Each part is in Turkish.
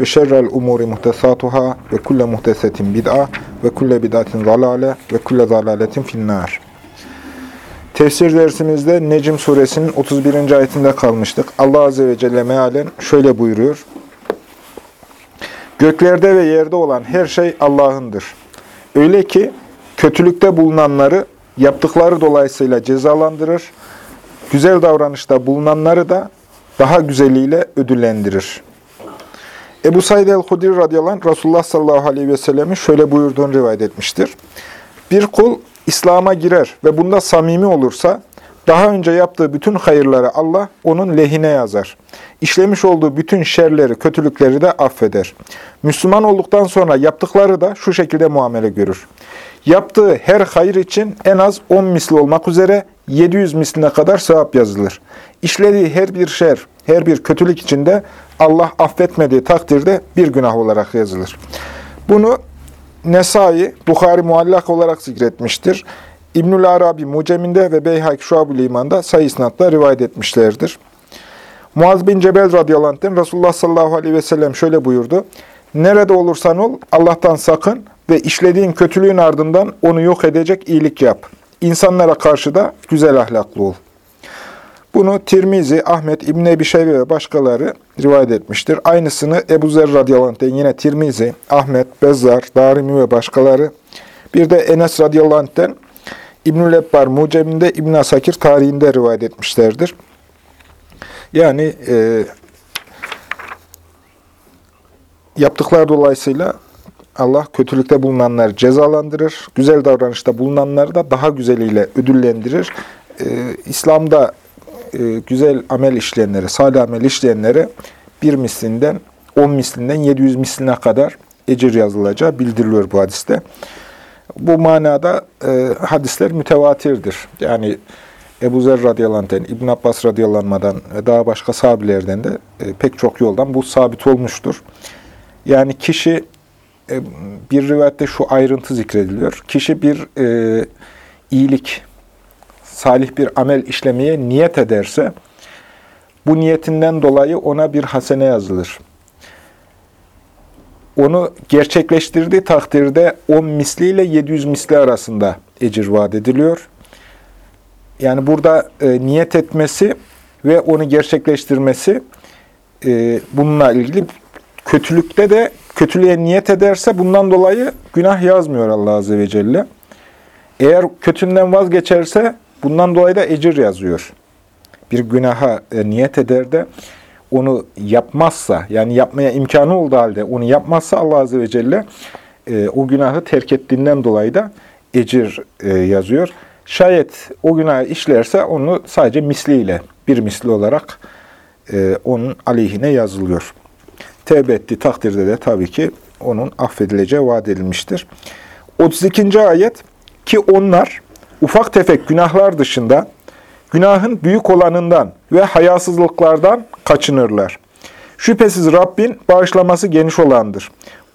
ve şerrel umuri muhtesatuhâ ve kulle muhtesetin bid'a ve kulle bid'atin zalale ve kulle zalaletin finnâr. Tefsir dersimizde Necm suresinin 31. ayetinde kalmıştık. Allah Azze ve Celle mealen şöyle buyuruyor. Göklerde ve yerde olan her şey Allah'ındır. Öyle ki kötülükte bulunanları yaptıkları dolayısıyla cezalandırır, güzel davranışta bulunanları da daha güzeliyle ödüllendirir. Ebu Said el-Hudri radıyallahu anh, Resulullah sallallahu aleyhi ve sellemin şöyle buyurduğunu rivayet etmiştir. Bir kul İslam'a girer ve bunda samimi olursa, daha önce yaptığı bütün hayırları Allah onun lehine yazar. İşlemiş olduğu bütün şerleri, kötülükleri de affeder. Müslüman olduktan sonra yaptıkları da şu şekilde muamele görür. Yaptığı her hayır için en az 10 misli olmak üzere 700 misline kadar sevap yazılır. İşlediği her bir şer, her bir kötülük içinde Allah affetmediği takdirde bir günah olarak yazılır. Bunu Nesai, Bukhari muallak olarak zikretmiştir. İbnül Arabi Mucem'inde ve Beyhak Şuab-ül İman'da sayı rivayet etmişlerdir. Muaz bin Cebel radıyallahu anh'ten Resulullah sallallahu aleyhi ve sellem şöyle buyurdu. Nerede olursan ol Allah'tan sakın ve işlediğin kötülüğün ardından onu yok edecek iyilik yap. İnsanlara karşı da güzel ahlaklı ol. Bunu Tirmizi, Ahmet, İbn Ebi Şeybe ve başkaları rivayet etmiştir. Aynısını Ebu Zer radıyallahu anh'ten yine Tirmizi, Ahmet, Bezzar, Darimi ve başkaları. Bir de Enes radıyallahu anh'ten İbnül Ebbar Mucem'inde, İbn Asakir tarihinde rivayet etmişlerdir. Yani e, yaptıklar dolayısıyla Allah kötülükte bulunanları cezalandırır, güzel davranışta bulunanları da daha güzeliyle ödüllendirir. Ee, İslam'da e, güzel amel işleyenlere, salih amel işleyenlere bir mislinden, on mislinden 700 misline kadar ecir yazılacağı bildiriliyor bu hadiste. Bu manada e, hadisler mütevatirdir. Yani Ebu Zer radıyallahu İbn Abbas radıyallahu ve daha başka sahabilerden de e, pek çok yoldan bu sabit olmuştur. Yani kişi e, bir rivayette şu ayrıntı zikrediliyor. Kişi bir e, iyilik, salih bir amel işlemeye niyet ederse, bu niyetinden dolayı ona bir hasene yazılır. Onu gerçekleştirdiği takdirde 10 misliyle 700 misli arasında ecir vaat ediliyor. Yani burada e, niyet etmesi ve onu gerçekleştirmesi e, bununla ilgili kötülükte de kötülüğe niyet ederse bundan dolayı günah yazmıyor Allah Azze ve Celle. Eğer kötünden vazgeçerse bundan dolayı da ecir yazıyor. Bir günaha e, niyet eder de onu yapmazsa, yani yapmaya imkanı olduğu halde onu yapmazsa Allah Azze ve Celle e, o günahı terk ettiğinden dolayı da ecir e, yazıyor. Şayet o günahı işlerse onu sadece misliyle, bir misli olarak e, onun aleyhine yazılıyor tevbe ettiği takdirde de tabii ki onun affedileceği vaat edilmiştir. 32. ayet ki onlar ufak tefek günahlar dışında günahın büyük olanından ve hayasızlıklardan kaçınırlar. Şüphesiz Rabbin bağışlaması geniş olandır.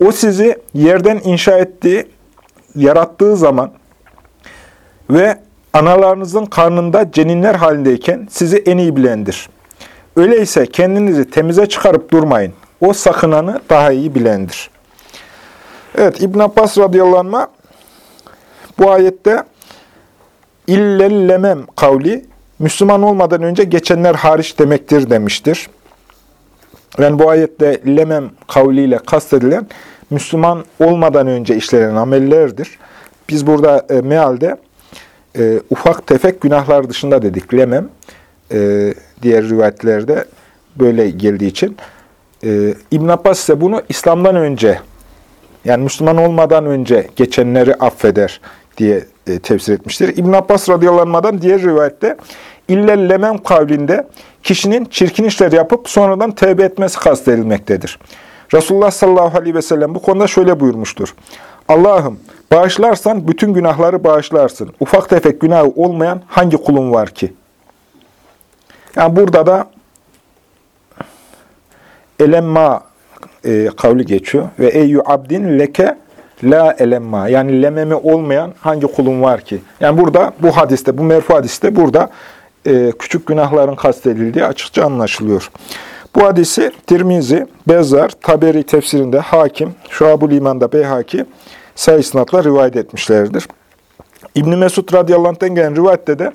O sizi yerden inşa ettiği, yarattığı zaman ve analarınızın karnında ceninler halindeyken sizi en iyi bilendir. Öyleyse kendinizi temize çıkarıp durmayın. O sakınanı daha iyi bilendir. Evet İbn Abbas radıyallahu anh, bu ayette illellemem kavli Müslüman olmadan önce geçenler hariç demektir demiştir. Yani bu ayette lemem kavliyle kastedilen Müslüman olmadan önce işlenen amellerdir. Biz burada e, mealde e, ufak tefek günahlar dışında dedik lemem. E, diğer rivayetlerde böyle geldiği için. Ee, İbn Abbas ise bunu İslam'dan önce, yani Müslüman olmadan önce geçenleri affeder diye e, tefsir etmiştir. İbn Abbas radıyallahu diğer rivayette illellemem kavlinde kişinin çirkin işler yapıp sonradan tevbe etmesi kastedilmektedir. Resulullah sallallahu aleyhi ve sellem bu konuda şöyle buyurmuştur. Allah'ım bağışlarsan bütün günahları bağışlarsın. Ufak tefek günahı olmayan hangi kulun var ki? Yani burada da elemma e, kavli geçiyor. Ve eyyü abdin leke la elemma. Yani lememi olmayan hangi kulun var ki? Yani burada bu hadiste, bu merfu hadiste burada e, küçük günahların kastedildiği açıkça anlaşılıyor. Bu hadisi Tirmizi, Bezzar, Taberi tefsirinde Hakim, Şuab-ül İman'da Beyhaki sayısınatla rivayet etmişlerdir. İbn Mesud radıyallahu anh'ten gelen rivayette de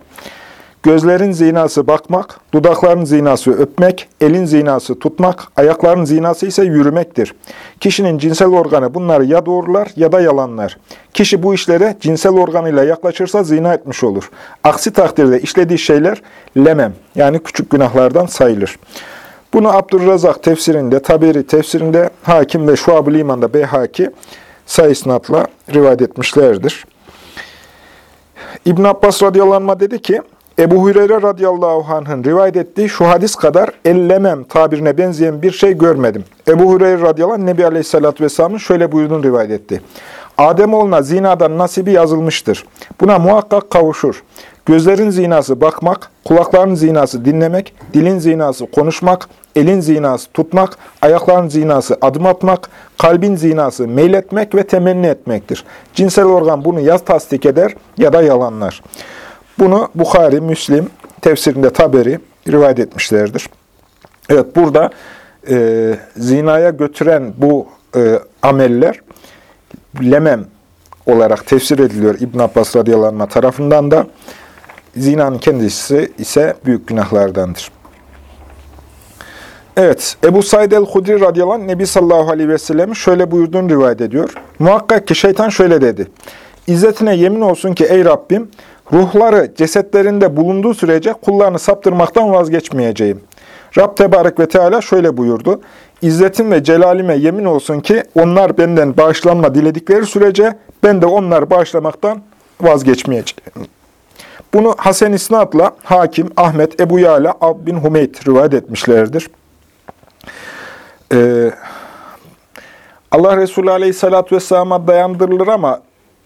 Gözlerin zinası bakmak, dudakların zinası öpmek, elin zinası tutmak, ayakların zinası ise yürümektir. Kişinin cinsel organı bunları ya doğrular ya da yalanlar. Kişi bu işlere cinsel organıyla yaklaşırsa zina etmiş olur. Aksi takdirde işlediği şeyler lemem yani küçük günahlardan sayılır. Bunu Abdurrazak tefsirinde, Taberi tefsirinde, Hakim ve Şuab-ı Liman'da Beyhaki sayısınatla rivayet etmişlerdir. İbn Abbas radıyallahu anh dedi ki, Ebu Hureyre radıyallahu anh'ın rivayet ettiği şu hadis kadar ellemem tabirine benzeyen bir şey görmedim. Ebu Hureyre radıyallahu anh Nebi aleyhissalatü vesselamın şöyle buyurduğunu rivayet etti. Ademoğluna zinadan nasibi yazılmıştır. Buna muhakkak kavuşur. Gözlerin zinası bakmak, kulakların zinası dinlemek, dilin zinası konuşmak, elin zinası tutmak, ayakların zinası adım atmak, kalbin zinası meyletmek ve temenni etmektir. Cinsel organ bunu ya tasdik eder ya da yalanlar. Bunu Bukhari, Müslim, tefsirinde Taberi rivayet etmişlerdir. Evet burada e, zinaya götüren bu e, ameller lemem olarak tefsir ediliyor İbn Abbas radıyallahu tarafından da. Zinanın kendisi ise büyük günahlardandır. Evet, Ebu Said el-Hudri radıyallahu anh, Nebi sallallahu aleyhi ve sellem'i şöyle buyurduğunu rivayet ediyor. Muhakkak ki şeytan şöyle dedi. İzzetine yemin olsun ki ey Rabbim, ruhları cesetlerinde bulunduğu sürece kullarını saptırmaktan vazgeçmeyeceğim. Rab Tebarek ve Teala şöyle buyurdu. İzzetim ve celalime yemin olsun ki onlar benden bağışlanma diledikleri sürece ben de onları bağışlamaktan vazgeçmeyeceğim. Bunu Hasan İsnad'la Hakim, Ahmet, Ebu Yala, Ab bin Humeyd rivayet etmişlerdir. Ee, Allah Resulü Aleyhisselatü Vesselam'a dayandırılır ama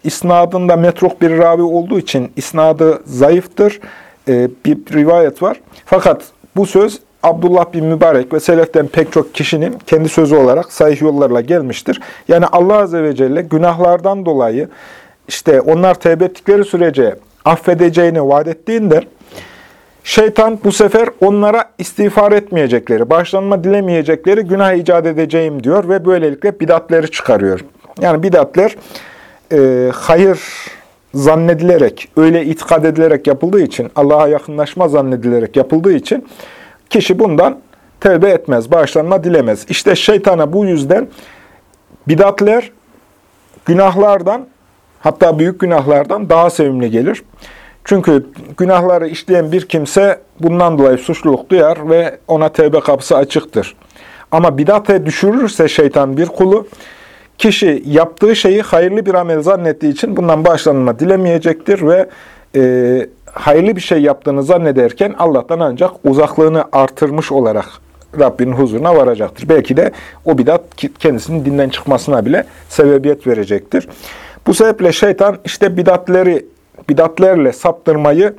isnadında metruk bir ravi olduğu için isnadı zayıftır. Ee, bir rivayet var. Fakat bu söz Abdullah bin Mübarek ve Seleften pek çok kişinin kendi sözü olarak sahih yollarla gelmiştir. Yani Allah Azze ve Celle günahlardan dolayı işte onlar tevbe ettikleri sürece affedeceğini vaat ettiğinde şeytan bu sefer onlara istiğfar etmeyecekleri, başlanma dilemeyecekleri günah icat edeceğim diyor ve böylelikle bidatleri çıkarıyor. Yani bidatler e, hayır zannedilerek, öyle itikad edilerek yapıldığı için, Allah'a yakınlaşma zannedilerek yapıldığı için kişi bundan tevbe etmez, bağışlanma dilemez. İşte şeytana bu yüzden bidatler günahlardan, hatta büyük günahlardan daha sevimli gelir. Çünkü günahları işleyen bir kimse bundan dolayı suçluluk duyar ve ona tevbe kapısı açıktır. Ama bidate düşürürse şeytan bir kulu, kişi yaptığı şeyi hayırlı bir amel zannettiği için bundan bağışlanma dilemeyecektir ve e, hayırlı bir şey yaptığını zannederken Allah'tan ancak uzaklığını artırmış olarak Rabbinin huzuruna varacaktır. Belki de o bidat kendisinin dinden çıkmasına bile sebebiyet verecektir. Bu sebeple şeytan işte bidatleri, bidatlerle saptırmayı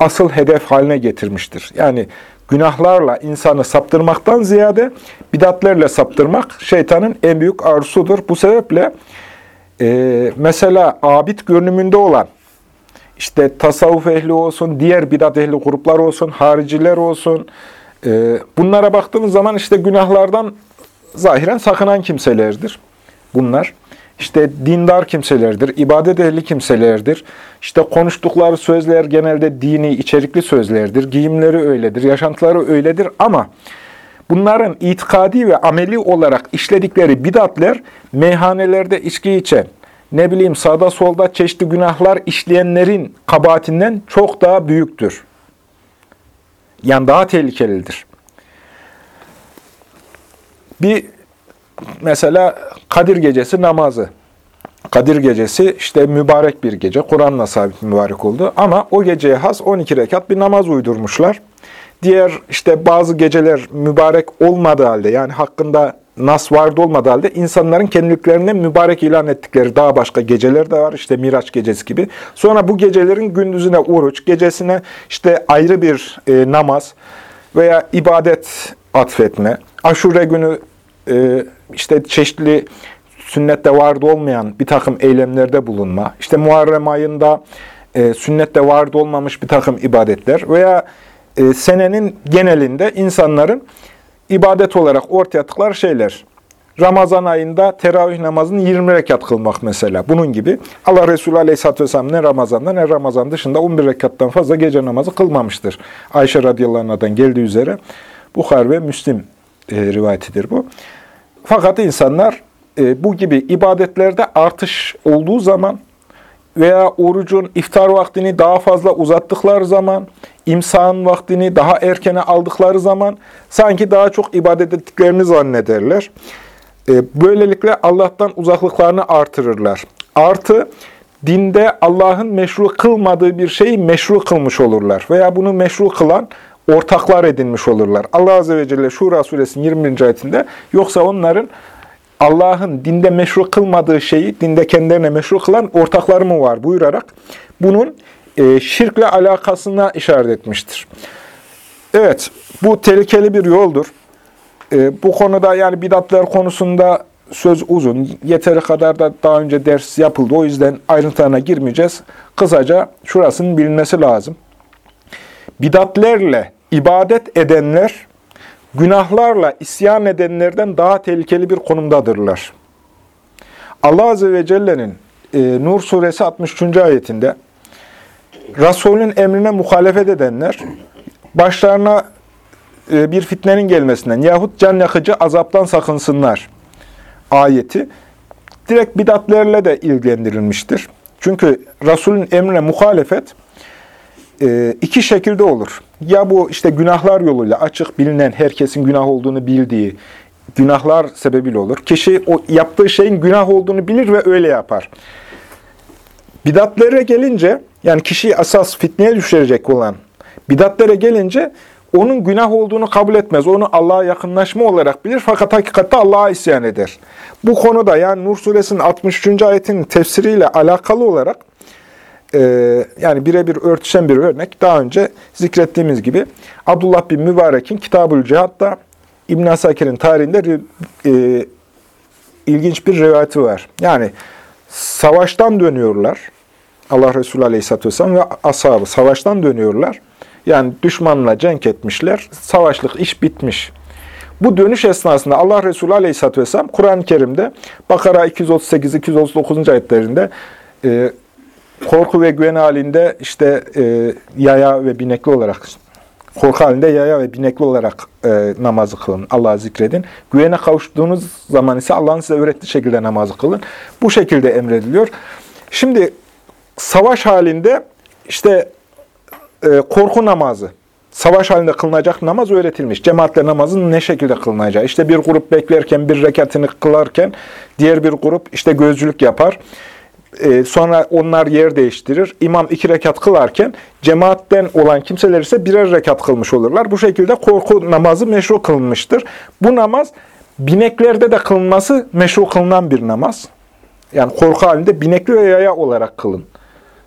asıl hedef haline getirmiştir. Yani günahlarla insanı saptırmaktan ziyade bidatlerle saptırmak şeytanın en büyük arzusudur. Bu sebeple e, mesela abid görünümünde olan işte tasavvuf ehli olsun, diğer bidat ehli gruplar olsun, hariciler olsun. E, bunlara baktığımız zaman işte günahlardan zahiren sakınan kimselerdir bunlar. İşte dindar kimselerdir, ibadet ehli kimselerdir. İşte konuştukları sözler genelde dini, içerikli sözlerdir. Giyimleri öyledir, yaşantıları öyledir ama bunların itikadi ve ameli olarak işledikleri bidatler meyhanelerde içki içen, ne bileyim sağda solda çeşitli günahlar işleyenlerin kabahatinden çok daha büyüktür. Yani daha tehlikelidir. Bir mesela Kadir gecesi namazı. Kadir gecesi işte mübarek bir gece. Kur'an'la sabit mübarek oldu. Ama o geceye has 12 rekat bir namaz uydurmuşlar. Diğer işte bazı geceler mübarek olmadığı halde yani hakkında nas vardı olmadığı halde insanların kendiliklerine mübarek ilan ettikleri daha başka geceler de var. İşte Miraç gecesi gibi. Sonra bu gecelerin gündüzüne oruç, gecesine işte ayrı bir e, namaz veya ibadet atfetme. Aşure günü e, işte çeşitli sünnette vardı olmayan bir takım eylemlerde bulunma. İşte Muharrem ayında e, sünnette vardı olmamış bir takım ibadetler veya e, senenin genelinde insanların ibadet olarak ortaya attıkları şeyler. Ramazan ayında teravih namazını 20 rekat kılmak mesela. Bunun gibi. Allah Resulü Aleyhisselatü Vesselam ne Ramazan'da ne Ramazan dışında 11 rekattan fazla gece namazı kılmamıştır. Ayşe radıyallahu anh'dan geldiği üzere Bukhar ve Müslim e, rivayetidir bu. Fakat insanlar e, bu gibi ibadetlerde artış olduğu zaman veya orucun iftar vaktini daha fazla uzattıkları zaman, imsağın vaktini daha erkene aldıkları zaman sanki daha çok ibadet ettiklerini zannederler. E, böylelikle Allah'tan uzaklıklarını artırırlar. Artı, dinde Allah'ın meşru kılmadığı bir şeyi meşru kılmış olurlar. Veya bunu meşru kılan ortaklar edinmiş olurlar. Allah Azze ve Celle Şura suresinin 20. ayetinde yoksa onların Allah'ın dinde meşru kılmadığı şeyi dinde kendilerine meşru kılan ortakları mı var buyurarak bunun e, şirkle alakasına işaret etmiştir. Evet, bu tehlikeli bir yoldur. E, bu konuda yani bidatlar konusunda söz uzun. Yeteri kadar da daha önce ders yapıldı. O yüzden ayrıntılarına girmeyeceğiz. Kısaca şurasının bilinmesi lazım. Bidatlerle ibadet edenler, günahlarla isyan edenlerden daha tehlikeli bir konumdadırlar. Allah Azze ve Celle'nin e, Nur suresi 63. ayetinde Resulün emrine muhalefet edenler başlarına e, bir fitnenin gelmesinden yahut can yakıcı azaptan sakınsınlar ayeti direkt bidatlerle de ilgilendirilmiştir. Çünkü Resulün emrine muhalefet e, iki şekilde olur. Ya bu işte günahlar yoluyla açık bilinen, herkesin günah olduğunu bildiği günahlar sebebiyle olur. Kişi o yaptığı şeyin günah olduğunu bilir ve öyle yapar. Bidatlere gelince, yani kişiyi asas fitneye düşürecek olan bidatlere gelince onun günah olduğunu kabul etmez. Onu Allah'a yakınlaşma olarak bilir fakat hakikatte Allah'a isyan eder. Bu konuda yani Nur suresinin 63. ayetinin tefsiriyle alakalı olarak e, yani birebir örtüşen bir örnek daha önce zikrettiğimiz gibi Abdullah bin Mübarek'in Kitabül Cihat'ta İbn Asakir'in tarihinde e, ilginç bir rivayeti var. Yani savaştan dönüyorlar. Allah Resulü Aleyhisselatü Vesselam ve ashabı savaştan dönüyorlar. Yani düşmanla cenk etmişler. Savaşlık iş bitmiş. Bu dönüş esnasında Allah Resulü Aleyhisselatü Vesselam Kur'an-ı Kerim'de Bakara 238-239. ayetlerinde e, korku ve güven halinde işte e, yaya ve binekli olarak korku halinde yaya ve binekli olarak e, namazı kılın. Allah'ı zikredin. Güvene kavuştuğunuz zaman ise Allah'ın size öğrettiği şekilde namazı kılın. Bu şekilde emrediliyor. Şimdi savaş halinde işte e, korku namazı, savaş halinde kılınacak namaz öğretilmiş. Cemaatle namazın ne şekilde kılınacağı. İşte bir grup beklerken, bir rekatını kılarken diğer bir grup işte gözcülük yapar. E, sonra onlar yer değiştirir. İmam iki rekat kılarken cemaatten olan kimseler ise birer rekat kılmış olurlar. Bu şekilde korku namazı meşru kılınmıştır. Bu namaz bineklerde de kılınması meşru kılınan bir namaz. Yani korku halinde binekli ve yaya olarak kılın.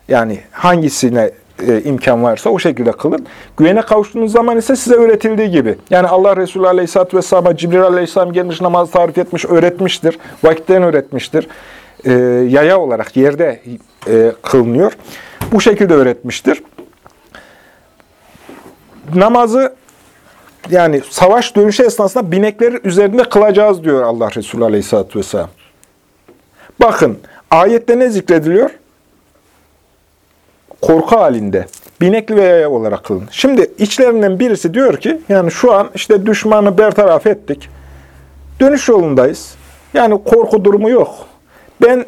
Yani hangisine e, imkan varsa o şekilde kılın. Güvene kavuştuğunuz zaman ise size öğretildiği gibi. Yani Allah Resulü Aleyhisselatü Vesselam'a Cibril Aleyhisselam gelmiş namazı tarif etmiş, öğretmiştir. Vakitten öğretmiştir. E, yaya olarak yerde e, kılınıyor. Bu şekilde öğretmiştir. Namazı yani savaş dönüşü esnasında binekleri üzerinde kılacağız diyor Allah Resulü Aleyhisselatü Vesselam. Bakın ayette ne zikrediliyor? korku halinde binekli ve yaya olarak kılın. Şimdi içlerinden birisi diyor ki, yani şu an işte düşmanı bertaraf ettik. Dönüş yolundayız. Yani korku durumu yok. Ben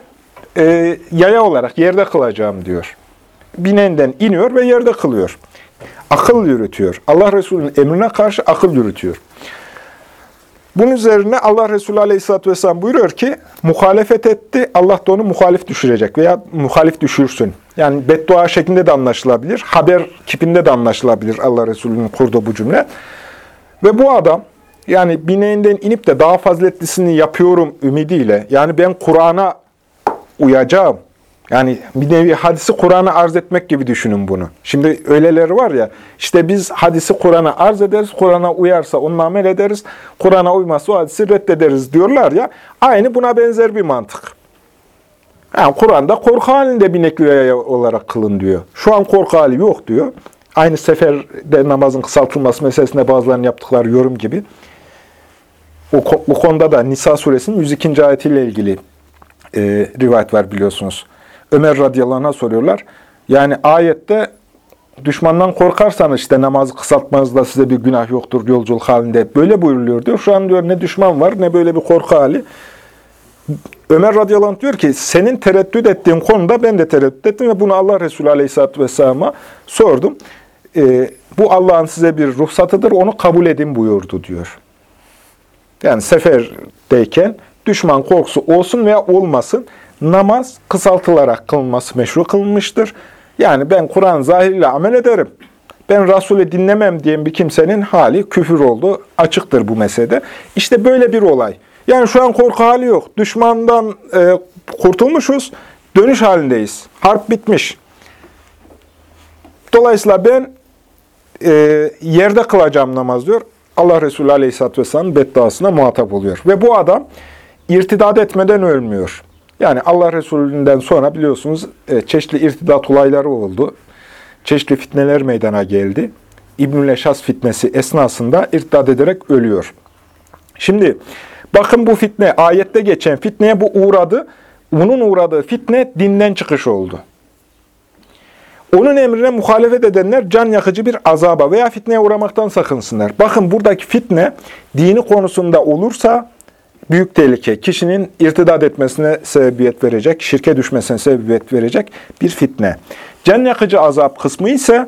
e, yaya olarak yerde kılacağım diyor. Binenden iniyor ve yerde kılıyor. Akıl yürütüyor. Allah Resulü'nün emrine karşı akıl yürütüyor. Bunun üzerine Allah Resulü Aleyhisselatü Vesselam buyuruyor ki, muhalefet etti, Allah da onu muhalif düşürecek veya muhalif düşürsün. Yani beddua şeklinde de anlaşılabilir, haber kipinde de anlaşılabilir Allah Resulü'nün kurduğu bu cümle. Ve bu adam yani bineğinden inip de daha faziletlisini yapıyorum ümidiyle, yani ben Kur'an'a uyacağım, yani bir nevi hadisi Kur'an'a arz etmek gibi düşünün bunu. Şimdi öyleleri var ya, işte biz hadisi Kur'an'a arz ederiz, Kur'an'a uyarsa onunla amel ederiz, Kur'an'a uymazsa o hadisi reddederiz diyorlar ya, aynı buna benzer bir mantık. Yani Kur'an'da korku halinde binekli olarak kılın diyor. Şu an korku hali yok diyor. Aynı seferde namazın kısaltılması meselesinde bazılarının yaptıkları yorum gibi. O, bu konuda da Nisa suresinin 102. ayetiyle ilgili e, rivayet var biliyorsunuz. Ömer radıyallahu soruyorlar. Yani ayette düşmandan korkarsanız işte namazı kısaltmanızda size bir günah yoktur yolculuk halinde. Böyle buyuruluyor diyor. Şu an diyor ne düşman var ne böyle bir korku hali. Ömer radıyallahu diyor ki senin tereddüt ettiğin konuda ben de tereddüt ettim ve bunu Allah Resulü aleyhisselatü vesselam'a sordum. Ee, bu Allah'ın size bir ruhsatıdır onu kabul edin buyurdu diyor. Yani seferdeyken düşman korkusu olsun veya olmasın namaz kısaltılarak kılınması meşru kılınmıştır. Yani ben Kur'an zahiriyle amel ederim. Ben Resulü dinlemem diyen bir kimsenin hali küfür oldu. Açıktır bu meselede. İşte böyle bir olay. Yani şu an korku hali yok. Düşmandan e, kurtulmuşuz. Dönüş halindeyiz. Harp bitmiş. Dolayısıyla ben e, yerde kılacağım namaz diyor. Allah Resulü Aleyhisselatü Vesselam'ın bedduasına muhatap oluyor. Ve bu adam irtidat etmeden ölmüyor. Yani Allah Resulü'nden sonra biliyorsunuz e, çeşitli irtidat olayları oldu. Çeşitli fitneler meydana geldi. İbnül Eşas fitnesi esnasında irtidat ederek ölüyor. Şimdi bakın bu fitne, ayette geçen fitneye bu uğradı. Bunun uğradığı fitne dinden çıkış oldu. Onun emrine muhalefet edenler can yakıcı bir azaba veya fitneye uğramaktan sakınsınlar. Bakın buradaki fitne dini konusunda olursa büyük tehlike. Kişinin irtidat etmesine sebebiyet verecek, şirke düşmesine sebebiyet verecek bir fitne. Can yakıcı azap kısmı ise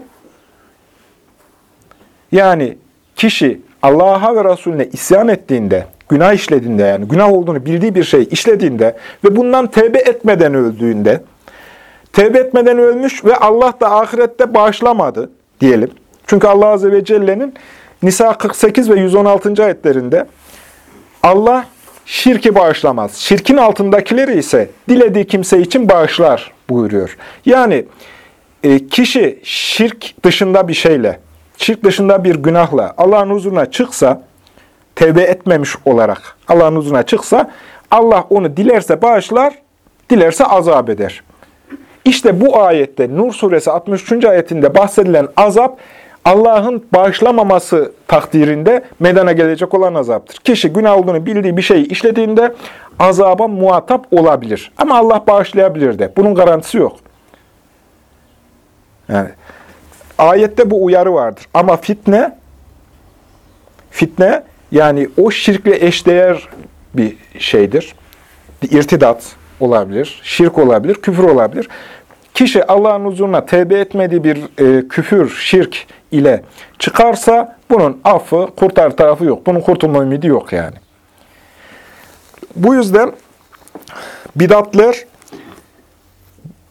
yani kişi Allah'a ve Resulüne isyan ettiğinde, günah işlediğinde yani günah olduğunu bildiği bir şey işlediğinde ve bundan tevbe etmeden öldüğünde, tevbe etmeden ölmüş ve Allah da ahirette bağışlamadı diyelim. Çünkü Allah Azze ve Celle'nin Nisa 48 ve 116. ayetlerinde Allah şirki bağışlamaz. Şirkin altındakileri ise dilediği kimse için bağışlar buyuruyor. Yani e, kişi şirk dışında bir şeyle, şirk dışında bir günahla Allah'ın huzuruna çıksa, tevbe etmemiş olarak Allah'ın huzuruna çıksa, Allah onu dilerse bağışlar, dilerse azap eder. İşte bu ayette Nur suresi 63. ayetinde bahsedilen azap Allah'ın bağışlamaması takdirinde medana gelecek olan azaptır. Kişi günah olduğunu bildiği bir şeyi işlediğinde azaba muhatap olabilir. Ama Allah bağışlayabilir de. Bunun garantisi yok. Yani ayette bu uyarı vardır. Ama fitne fitne yani o şirkle eşdeğer bir şeydir. Bir irtidat olabilir, şirk olabilir, küfür olabilir. Kişi Allah'ın huzuruna tevbe etmediği bir e, küfür, şirk ile çıkarsa bunun affı, kurtar tarafı yok. Bunun kurtulma ümidi yok yani. Bu yüzden bidatler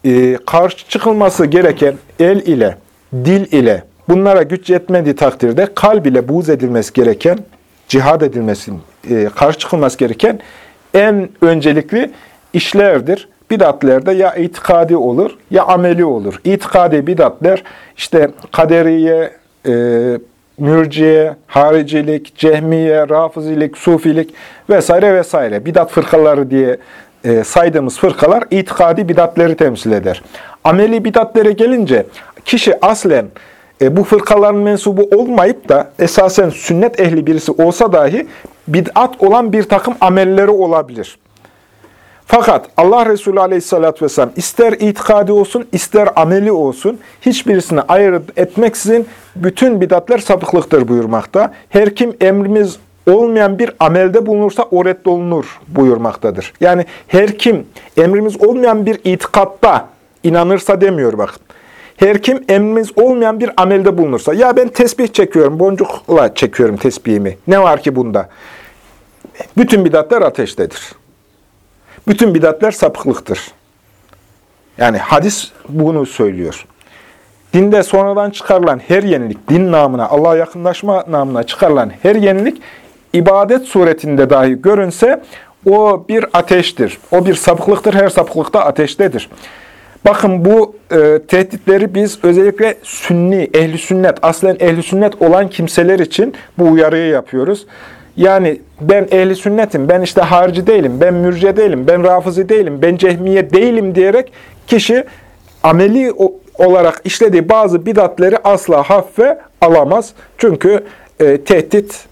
e, karşı çıkılması gereken el ile, dil ile, bunlara güç yetmediği takdirde kalb ile buğz edilmesi gereken, cihad edilmesi, e, karşı çıkılması gereken en öncelikli işlerdir. Bidatlerde ya itikadi olur ya ameli olur. İtikadi bidatler işte kaderiye, e, mürciye, haricilik, cehmiye, rafizilik, sufilik vesaire vesaire. Bidat fırkaları diye e, saydığımız fırkalar itikadi bidatleri temsil eder. Ameli bidatlere gelince kişi aslen e, bu fırkaların mensubu olmayıp da esasen sünnet ehli birisi olsa dahi bid'at olan bir takım amelleri olabilir. Fakat Allah Resulü Aleyhisselatü vesselam ister itikadi olsun, ister ameli olsun, hiçbirisini ayırt etmeksizin bütün bidatler sapıklıktır buyurmakta. Her kim emrimiz olmayan bir amelde bulunursa o reddolunur buyurmaktadır. Yani her kim emrimiz olmayan bir itikatta inanırsa demiyor bakın. Her kim emrimiz olmayan bir amelde bulunursa, ya ben tesbih çekiyorum, boncukla çekiyorum tesbihimi. Ne var ki bunda? Bütün bidatler ateştedir. Bütün bidatler sapıklıktır. Yani hadis bunu söylüyor. Dinde sonradan çıkarılan her yenilik, din namına, Allah'a yakınlaşma namına çıkarılan her yenilik ibadet suretinde dahi görünse o bir ateştir. O bir sapıklıktır. Her sapıklıkta ateştedir. Bakın bu e, tehditleri biz özellikle sünni, ehli sünnet, aslen ehli sünnet olan kimseler için bu uyarıyı yapıyoruz. Yani ben ehli sünnetim, ben işte harici değilim, ben mürce değilim, ben rafızi değilim, ben cehmiye değilim diyerek kişi ameli olarak işlediği bazı bidatleri asla hafife alamaz. Çünkü e, tehdit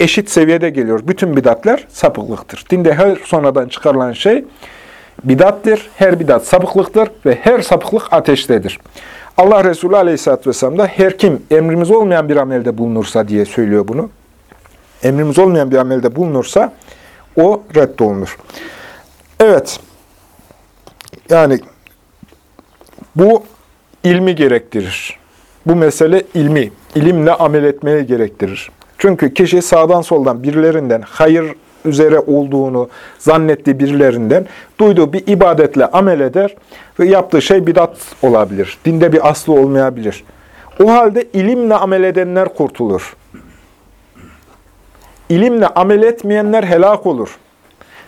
eşit seviyede geliyor. Bütün bidatler sapıklıktır. Dinde her sonradan çıkarılan şey bidattir. Her bidat sapıklıktır ve her sapıklık ateştedir. Allah Resulü Aleyhisselatü Vesselam da her kim emrimiz olmayan bir amelde bulunursa diye söylüyor bunu. Emrimiz olmayan bir amelde bulunursa o reddolunur. Evet. Yani bu ilmi gerektirir. Bu mesele ilmi, ilimle amel etmeyi gerektirir. Çünkü kişi sağdan soldan birilerinden hayır üzere olduğunu zannettiği birilerinden duyduğu bir ibadetle amel eder ve yaptığı şey bidat olabilir. Dinde bir aslı olmayabilir. O halde ilimle amel edenler kurtulur. İlimle amel etmeyenler helak olur.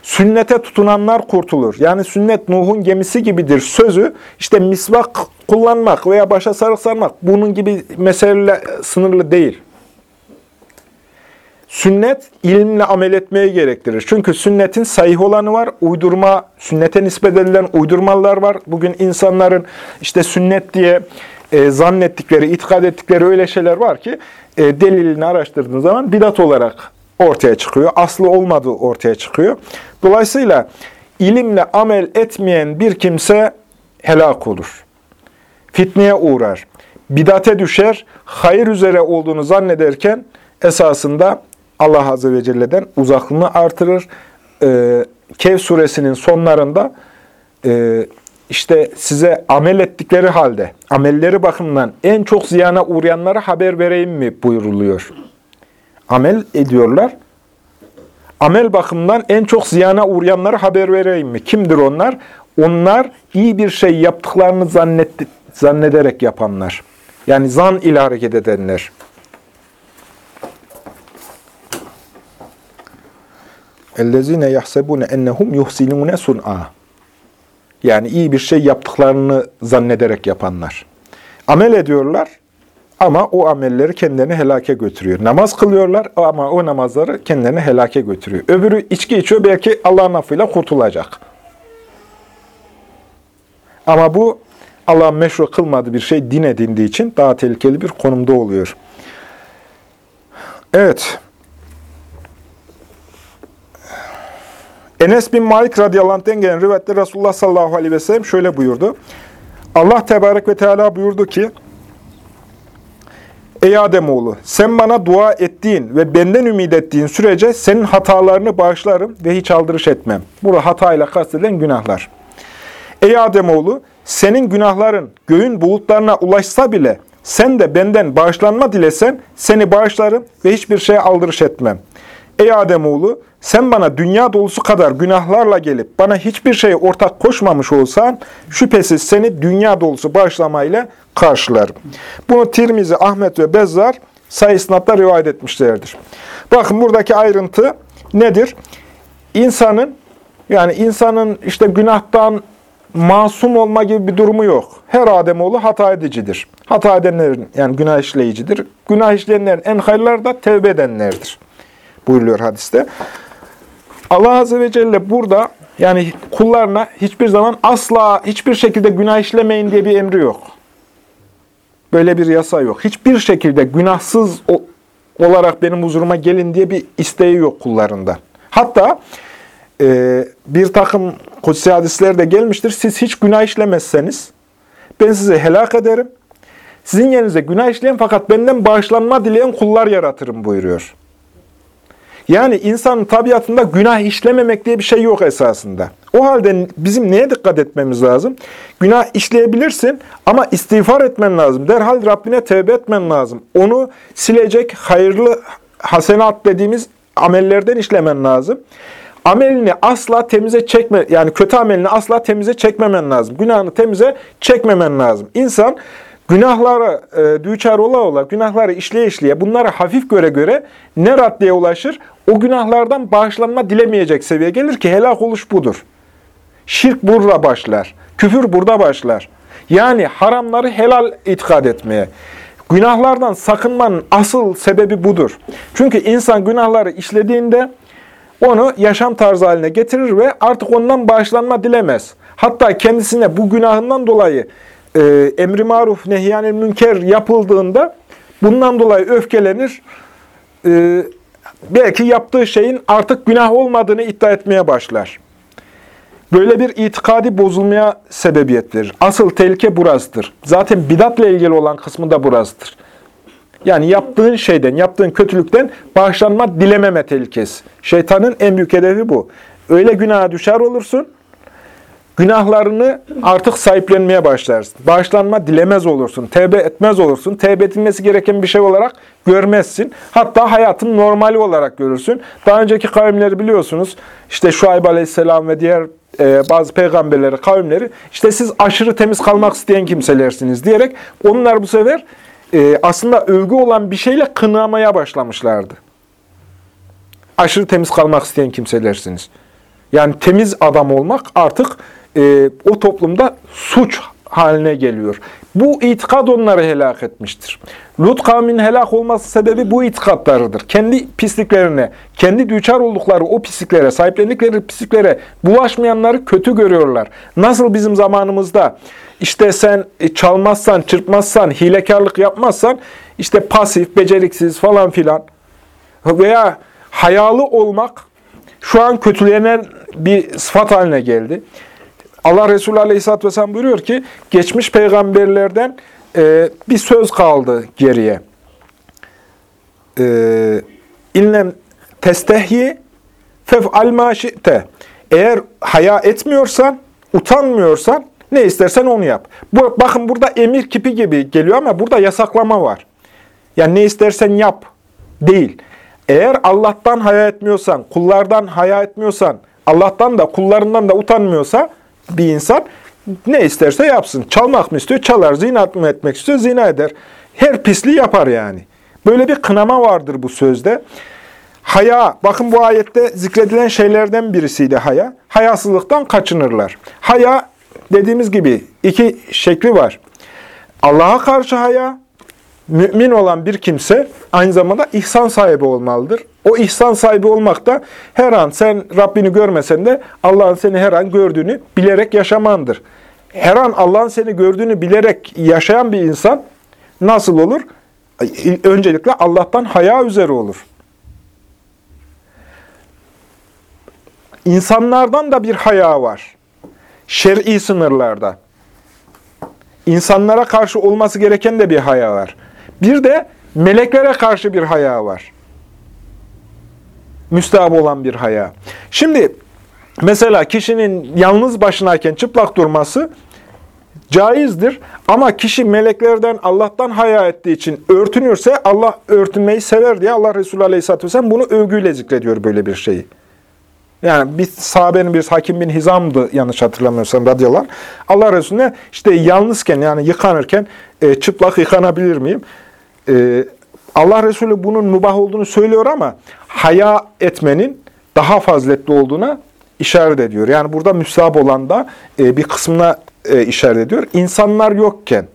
Sünnete tutunanlar kurtulur. Yani sünnet Nuh'un gemisi gibidir sözü işte misvak kullanmak veya başa sarık sarmak bunun gibi meseleyle sınırlı değil. Sünnet ilimle amel etmeyi gerektirir. Çünkü sünnetin sahih olanı var, uydurma, sünnete nispet edilen uydurmalar var. Bugün insanların işte sünnet diye e, zannettikleri, itikad ettikleri öyle şeyler var ki e, delilini araştırdığın zaman bidat olarak ortaya çıkıyor. Aslı olmadığı ortaya çıkıyor. Dolayısıyla ilimle amel etmeyen bir kimse helak olur. Fitneye uğrar. Bidate düşer. Hayır üzere olduğunu zannederken esasında Allah Azze ve Celle'den uzaklığını artırır. Ee, Kev suresinin sonlarında e, işte size amel ettikleri halde, amelleri bakımından en çok ziyana uğrayanlara haber vereyim mi buyuruluyor Amel ediyorlar. Amel bakımından en çok ziyana uğrayanlara haber vereyim mi? Kimdir onlar? Onlar iyi bir şey yaptıklarını zannet, zannederek yapanlar. Yani zan ile hareket edenler. اَلَّذ۪ينَ يَحْسَبُونَ اَنَّهُمْ يُحْسِنُونَ sun'a. Yani iyi bir şey yaptıklarını zannederek yapanlar. Amel ediyorlar ama o amelleri kendilerini helake götürüyor. Namaz kılıyorlar ama o namazları kendilerini helake götürüyor. Öbürü içki içiyor belki Allah'ın affıyla kurtulacak. Ama bu Allah'ın meşru kılmadığı bir şey din edindiği için daha tehlikeli bir konumda oluyor. Evet. Enes bin Malik radıyallahu anh'ten gelen rivayette Resulullah sallallahu aleyhi ve sellem şöyle buyurdu. Allah tebarek ve teala buyurdu ki, Ey Ademoğlu, sen bana dua ettiğin ve benden ümit ettiğin sürece senin hatalarını bağışlarım ve hiç aldırış etmem. Burada hatayla kastedilen günahlar. Ey Ademoğlu, senin günahların göğün bulutlarına ulaşsa bile sen de benden bağışlanma dilesen seni bağışlarım ve hiçbir şeye aldırış etmem. Ey Ademoğlu, sen bana dünya dolusu kadar günahlarla gelip bana hiçbir şeye ortak koşmamış olsan, şüphesiz seni dünya dolusu bağışlamayla karşılarım. Bunu Tirmizi, Ahmet ve Bezzar sayısınatla rivayet etmişlerdir. Bakın buradaki ayrıntı nedir? İnsanın, yani insanın işte günahtan masum olma gibi bir durumu yok. Her Ademoğlu hata edicidir. Hata edenlerin, yani günah işleyicidir. Günah işleyenlerin en hayırları da tevbe edenlerdir. Buyuruyor hadiste. Allah Azze ve Celle burada yani kullarına hiçbir zaman asla hiçbir şekilde günah işlemeyin diye bir emri yok. Böyle bir yasa yok. Hiçbir şekilde günahsız olarak benim huzuruma gelin diye bir isteği yok kullarında. Hatta e, bir takım kutsi hadisler de gelmiştir. Siz hiç günah işlemezseniz ben sizi helak ederim. Sizin yerinize günah işleyen fakat benden bağışlanma dileyen kullar yaratırım buyuruyor. Yani insanın tabiatında günah işlememek diye bir şey yok esasında. O halde bizim neye dikkat etmemiz lazım? Günah işleyebilirsin ama istiğfar etmen lazım. Derhal Rabbine tevbe etmen lazım. Onu silecek hayırlı hasenat dediğimiz amellerden işlemen lazım. Amelini asla temize çekme, yani kötü amelini asla temize çekmemen lazım. Günahını temize çekmemen lazım. İnsan Günahları e, düçar ola ola, günahları işleye işleye, bunları hafif göre göre ne raddeye ulaşır? O günahlardan bağışlanma dilemeyecek seviyeye gelir ki helak oluş budur. Şirk burada başlar. Küfür burada başlar. Yani haramları helal itikad etmeye. Günahlardan sakınmanın asıl sebebi budur. Çünkü insan günahları işlediğinde onu yaşam tarzı haline getirir ve artık ondan bağışlanma dilemez. Hatta kendisine bu günahından dolayı e, emri maruf, nehyanil münker yapıldığında bundan dolayı öfkelenir. E, belki yaptığı şeyin artık günah olmadığını iddia etmeye başlar. Böyle bir itikadi bozulmaya sebebiyet verir. Asıl tehlike burasıdır. Zaten bidatla ilgili olan kısmı da burasıdır. Yani yaptığın şeyden, yaptığın kötülükten bağışlanma dilememe tehlikesi. Şeytanın en büyük hedefi bu. Öyle günaha düşer olursun, günahlarını artık sahiplenmeye başlarsın. Bağışlanma dilemez olursun, tevbe etmez olursun. Tevbe edilmesi gereken bir şey olarak görmezsin. Hatta hayatın normali olarak görürsün. Daha önceki kavimleri biliyorsunuz. İşte Şuayb Aleyhisselam ve diğer e, bazı peygamberleri, kavimleri işte siz aşırı temiz kalmak isteyen kimselersiniz diyerek onlar bu sefer e, aslında övgü olan bir şeyle kınamaya başlamışlardı. Aşırı temiz kalmak isteyen kimselersiniz. Yani temiz adam olmak artık e, o toplumda suç haline geliyor. Bu itikad onları helak etmiştir. Lut kavminin helak olması sebebi bu itikatlarıdır. Kendi pisliklerine, kendi düçar oldukları o pisliklere, sahiplendikleri pisliklere bulaşmayanları kötü görüyorlar. Nasıl bizim zamanımızda işte sen çalmazsan, çırpmazsan, hilekarlık yapmazsan işte pasif, beceriksiz falan filan veya hayalı olmak şu an kötülenen bir sıfat haline geldi. Allah Resulü Aleyhisselatü Vesselam buyuruyor ki, geçmiş peygamberlerden e, bir söz kaldı geriye. E, İnlem testehyi fef'al maşite. Eğer haya etmiyorsan, utanmıyorsan, ne istersen onu yap. Bu, bakın burada emir kipi gibi geliyor ama burada yasaklama var. Yani ne istersen yap değil. Eğer Allah'tan haya etmiyorsan, kullardan haya etmiyorsan, Allah'tan da kullarından da utanmıyorsa bir insan ne isterse yapsın. Çalmak mı istiyor? Çalar. Zina mı etmek istiyor? Zina eder. Her pisliği yapar yani. Böyle bir kınama vardır bu sözde. Haya, bakın bu ayette zikredilen şeylerden birisiydi haya. Hayasızlıktan kaçınırlar. Haya dediğimiz gibi iki şekli var. Allah'a karşı haya, mümin olan bir kimse aynı zamanda ihsan sahibi olmalıdır. O ihsan sahibi olmak da her an sen Rabbini görmesen de Allah'ın seni her an gördüğünü bilerek yaşamandır. Her an Allah'ın seni gördüğünü bilerek yaşayan bir insan nasıl olur? Öncelikle Allah'tan haya üzere olur. İnsanlardan da bir haya var. Şer'i sınırlarda. İnsanlara karşı olması gereken de bir haya var. Bir de meleklere karşı bir haya var. Müstahap olan bir haya. Şimdi mesela kişinin yalnız başınayken çıplak durması caizdir. Ama kişi meleklerden, Allah'tan haya ettiği için örtünürse Allah örtünmeyi sever diye Allah Resulü Aleyhisselatü Vesselam bunu övgüyle zikrediyor böyle bir şeyi. Yani bir sahabenin bir Hakim bin Hizam'dı yanlış hatırlamıyorsam radıyallahu anh. Allah Resulüne işte yalnızken yani yıkanırken e, çıplak yıkanabilir miyim? E, Allah Resulü bunun mubah olduğunu söylüyor ama haya etmenin daha faziletli olduğuna işaret ediyor. Yani burada müsab olan da e, bir kısmına e, işaret ediyor. İnsanlar yokken,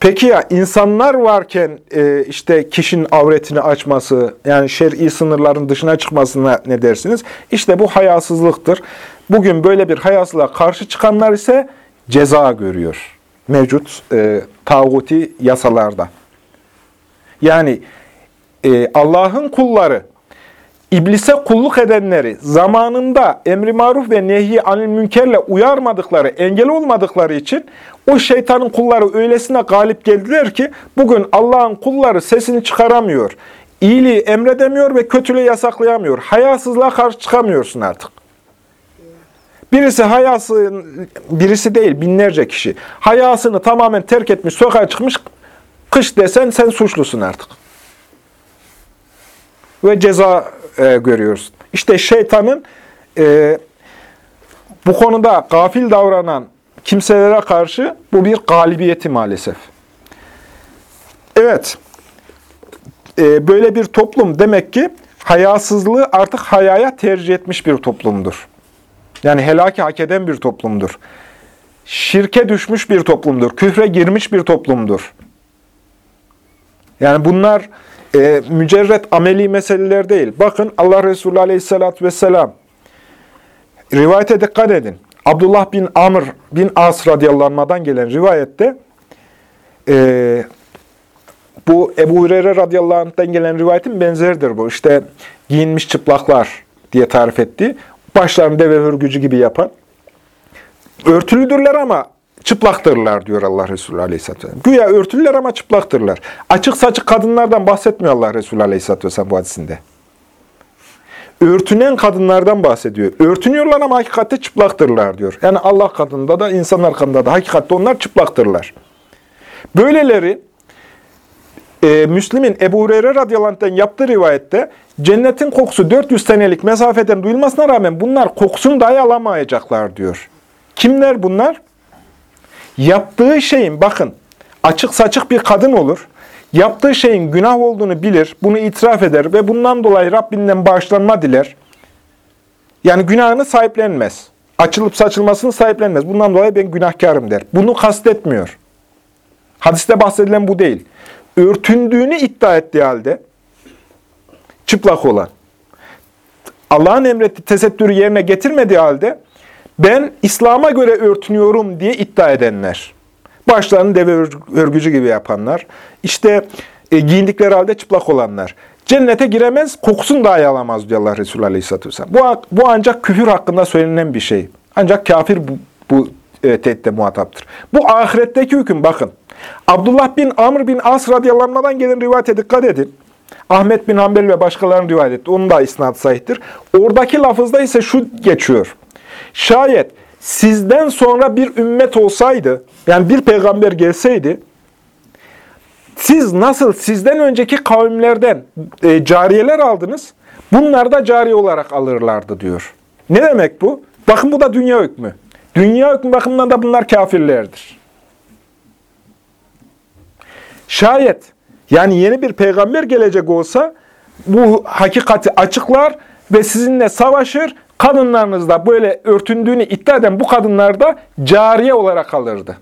peki ya insanlar varken e, işte kişinin avretini açması, yani şer'i sınırların dışına çıkmasına ne dersiniz? İşte bu hayasızlıktır. Bugün böyle bir hayasızlığa karşı çıkanlar ise ceza görüyor. Mevcut e, tağuti yasalarda. Yani e, Allah'ın kulları, İblise kulluk edenleri zamanında emri maruf ve nehi anil münkerle uyarmadıkları, engel olmadıkları için o şeytanın kulları öylesine galip geldiler ki bugün Allah'ın kulları sesini çıkaramıyor. İyiliği emredemiyor ve kötülüğü yasaklayamıyor. Hayasızlığa karşı çıkamıyorsun artık. Birisi hayası, birisi değil binlerce kişi. Hayasını tamamen terk etmiş, sokağa çıkmış, kış desen sen suçlusun artık. Ve ceza e, görüyoruz. İşte şeytanın e, bu konuda gafil davranan kimselere karşı bu bir galibiyeti maalesef. Evet, e, böyle bir toplum demek ki hayasızlığı artık hayaya tercih etmiş bir toplumdur. Yani helaki hak eden bir toplumdur. Şirke düşmüş bir toplumdur. Küfre girmiş bir toplumdur. Yani bunlar e, mücerret ameli meseleler değil. Bakın Allah Resulü Aleyhisselatü vesselam rivayete dikkat edin. Abdullah bin Amr bin As radıyallahu gelen rivayette e, bu Ebu Hureyre radıyallahu anh'tan gelen rivayetin benzeridir bu. İşte giyinmiş çıplaklar diye tarif etti. Başlarını deve hürgücü gibi yapan. Örtülüdürler ama çıplaktırlar diyor Allah Resulü Aleyhisselatü Vesselam. Güya örtülüler ama çıplaktırlar. Açık saçık kadınlardan bahsetmiyor Allah Resulü Aleyhisselatü Vesselam bu hadisinde. Örtünen kadınlardan bahsediyor. Örtünüyorlar ama hakikatte çıplaktırlar diyor. Yani Allah kadında da insanlar kadında da hakikatte onlar çıplaktırlar. Böyleleri e, Müslim'in Ebu Hureyre radıyallahu yaptığı rivayette cennetin kokusu 400 senelik mesafeden duyulmasına rağmen bunlar kokusunu dahi alamayacaklar diyor. Kimler bunlar? Yaptığı şeyin bakın açık saçık bir kadın olur. Yaptığı şeyin günah olduğunu bilir, bunu itiraf eder ve bundan dolayı Rabbinden bağışlanma diler. Yani günahını sahiplenmez. Açılıp saçılmasını sahiplenmez. Bundan dolayı ben günahkarım der. Bunu kastetmiyor. Hadiste bahsedilen bu değil. Örtündüğünü iddia ettiği halde çıplak olan, Allah'ın emrettiği tesettürü yerine getirmediği halde ben İslam'a göre örtünüyorum diye iddia edenler. Başlarını deve örgücü gibi yapanlar. İşte e, giyindikleri halde çıplak olanlar. Cennete giremez, kokusunu dahi alamaz diyor Allah Resulü Aleyhisselatü Vesselam. Bu, bu ancak küfür hakkında söylenen bir şey. Ancak kafir bu, bu e, tehditte muhataptır. Bu ahiretteki hüküm bakın. Abdullah bin Amr bin As radıyallahu gelen rivayete dikkat edin. Ahmet bin Hanbel ve başkalarının rivayet etti. Onun da isnat sahiptir. Oradaki lafızda ise şu geçiyor. Şayet sizden sonra bir ümmet olsaydı, yani bir peygamber gelseydi, siz nasıl sizden önceki kavimlerden e, cariyeler aldınız, bunlar da cariye olarak alırlardı diyor. Ne demek bu? Bakın bu da dünya hükmü. Dünya hükmü bakımından da bunlar kafirlerdir. Şayet yani yeni bir peygamber gelecek olsa bu hakikati açıklar ve sizinle savaşır. Kadınlarınız da böyle örtündüğünü iddia eden bu kadınlar da cariye olarak kalırdı.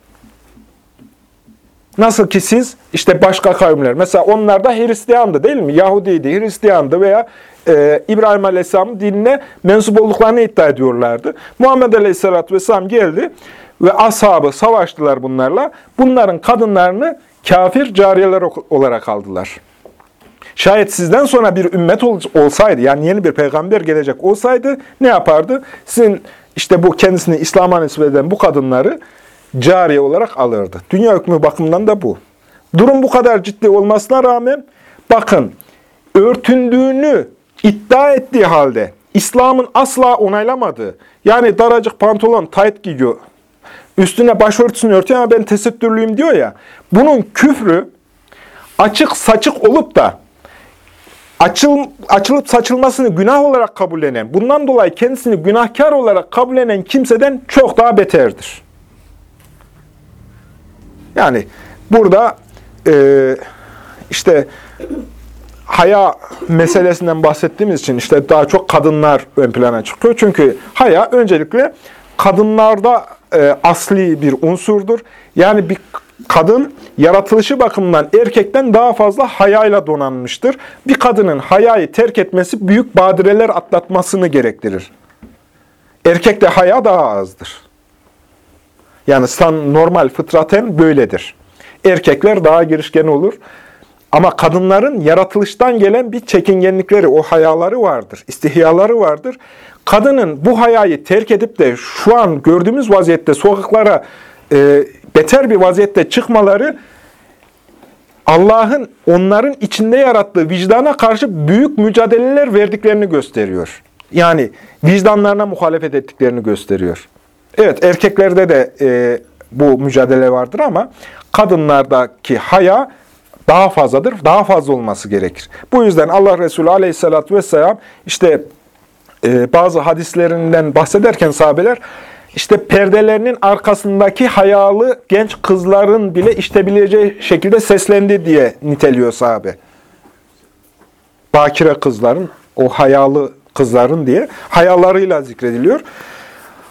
Nasıl ki siz işte başka kavimler, mesela onlar da Hristiyandı değil mi? Yahudiydi, Hristiyandı veya e, İbrahim Aleyhisselam dinine mensup olduklarını iddia ediyorlardı. Muhammed Aleyhisselatü Vesselam geldi ve ashabı savaştılar bunlarla. Bunların kadınlarını kafir cariyeler olarak aldılar. Şayet sizden sonra bir ümmet olsaydı, yani yeni bir peygamber gelecek olsaydı ne yapardı? Sizin işte bu kendisini İslam'a nispet eden bu kadınları cariye olarak alırdı. Dünya hükmü bakımından da bu. Durum bu kadar ciddi olmasına rağmen bakın örtündüğünü iddia ettiği halde İslam'ın asla onaylamadığı, yani daracık pantolon, tayt giyiyor, üstüne başörtüsünü örtüyor ama ben tesettürlüyüm diyor ya, bunun küfrü açık saçık olup da açıl, açılıp saçılmasını günah olarak kabullenen, bundan dolayı kendisini günahkar olarak kabullenen kimseden çok daha beterdir. Yani burada e, işte haya meselesinden bahsettiğimiz için işte daha çok kadınlar ön plana çıkıyor. Çünkü haya öncelikle kadınlarda e, asli bir unsurdur. Yani bir kadın yaratılışı bakımından erkekten daha fazla hayayla donanmıştır. Bir kadının hayayı terk etmesi büyük badireler atlatmasını gerektirir. Erkekte haya daha azdır. Yani san normal fıtraten böyledir. Erkekler daha girişken olur. Ama kadınların yaratılıştan gelen bir çekingenlikleri, o hayaları vardır, istihyaları vardır. Kadının bu hayayı terk edip de şu an gördüğümüz vaziyette sokaklara e, beter bir vaziyette çıkmaları Allah'ın onların içinde yarattığı vicdana karşı büyük mücadeleler verdiklerini gösteriyor. Yani vicdanlarına muhalefet ettiklerini gösteriyor. Evet erkeklerde de e, bu mücadele vardır ama kadınlardaki haya daha fazladır, daha fazla olması gerekir. Bu yüzden Allah Resulü aleyhissalatü vesselam işte e, bazı hadislerinden bahsederken sahabeler işte perdelerinin arkasındaki hayalı genç kızların bile iştebileceği şekilde seslendi diye niteliyor sahabe. Bakire kızların, o hayalı kızların diye hayalarıyla zikrediliyor.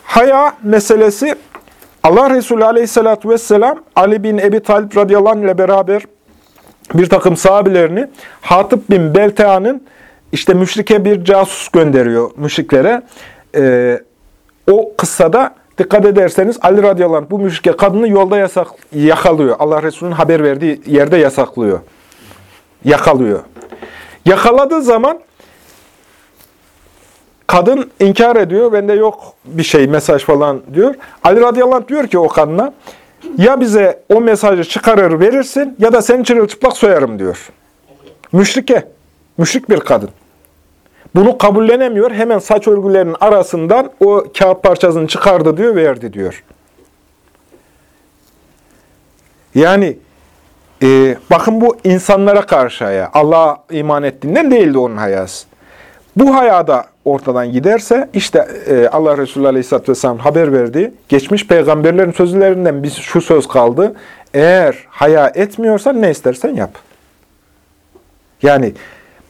Haya meselesi Allah Resulü aleyhissalatü vesselam Ali bin Ebi Talib radıyallahu anh ile beraber bir takım sahabilerini Hatip bin Beltea'nın işte müşrike bir casus gönderiyor müşriklere. Ee, o kıssada dikkat ederseniz Ali radıyallahu anh bu müşrike kadını yolda yasak, yakalıyor. Allah Resulü'nün haber verdiği yerde yasaklıyor. Yakalıyor. Yakaladığı zaman kadın inkar ediyor. Bende yok bir şey, mesaj falan diyor. Ali radıyallahu anh diyor ki o kadına ya bize o mesajı çıkarır verirsin ya da seni çırılçıplak soyarım diyor. Müşrike. Müşrik bir kadın. Bunu kabullenemiyor. Hemen saç örgülerinin arasından o kağıt parçasını çıkardı diyor, verdi diyor. Yani e, bakın bu insanlara karşı haya. Allah'a iman ettiğinden değildi onun hayası. Bu hayada ortadan giderse işte e, Allah Resulü Aleyhisselatü Vesselam haber verdi. Geçmiş peygamberlerin sözlerinden bir şu söz kaldı. Eğer haya etmiyorsan ne istersen yap. Yani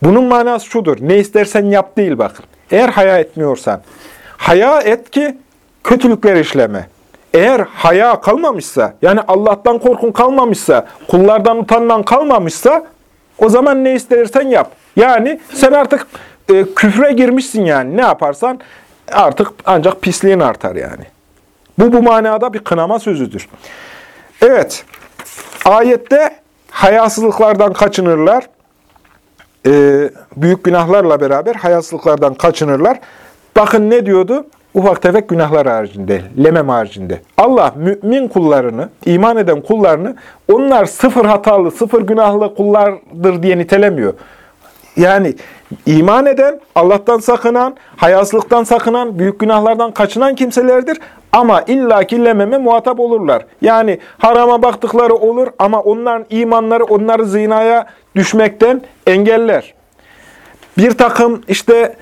bunun manası şudur. Ne istersen yap değil bakın. Eğer haya etmiyorsan, haya et ki kötülükler işleme. Eğer haya kalmamışsa, yani Allah'tan korkun kalmamışsa, kullardan utanman kalmamışsa, o zaman ne istersen yap. Yani sen artık e, küfre girmişsin yani. Ne yaparsan artık ancak pisliğin artar yani. Bu bu manada bir kınama sözüdür. Evet, ayette hayasızlıklardan kaçınırlar e, büyük günahlarla beraber hayasızlıklardan kaçınırlar. Bakın ne diyordu? Ufak tefek günahlar haricinde, lemem haricinde. Allah mümin kullarını, iman eden kullarını onlar sıfır hatalı, sıfır günahlı kullardır diye nitelemiyor. Yani iman eden, Allah'tan sakınan, hayasızlıktan sakınan, büyük günahlardan kaçınan kimselerdir. Ama illa lememe muhatap olurlar. Yani harama baktıkları olur ama onların imanları onları zinaya düşmekten engeller. Bir takım işte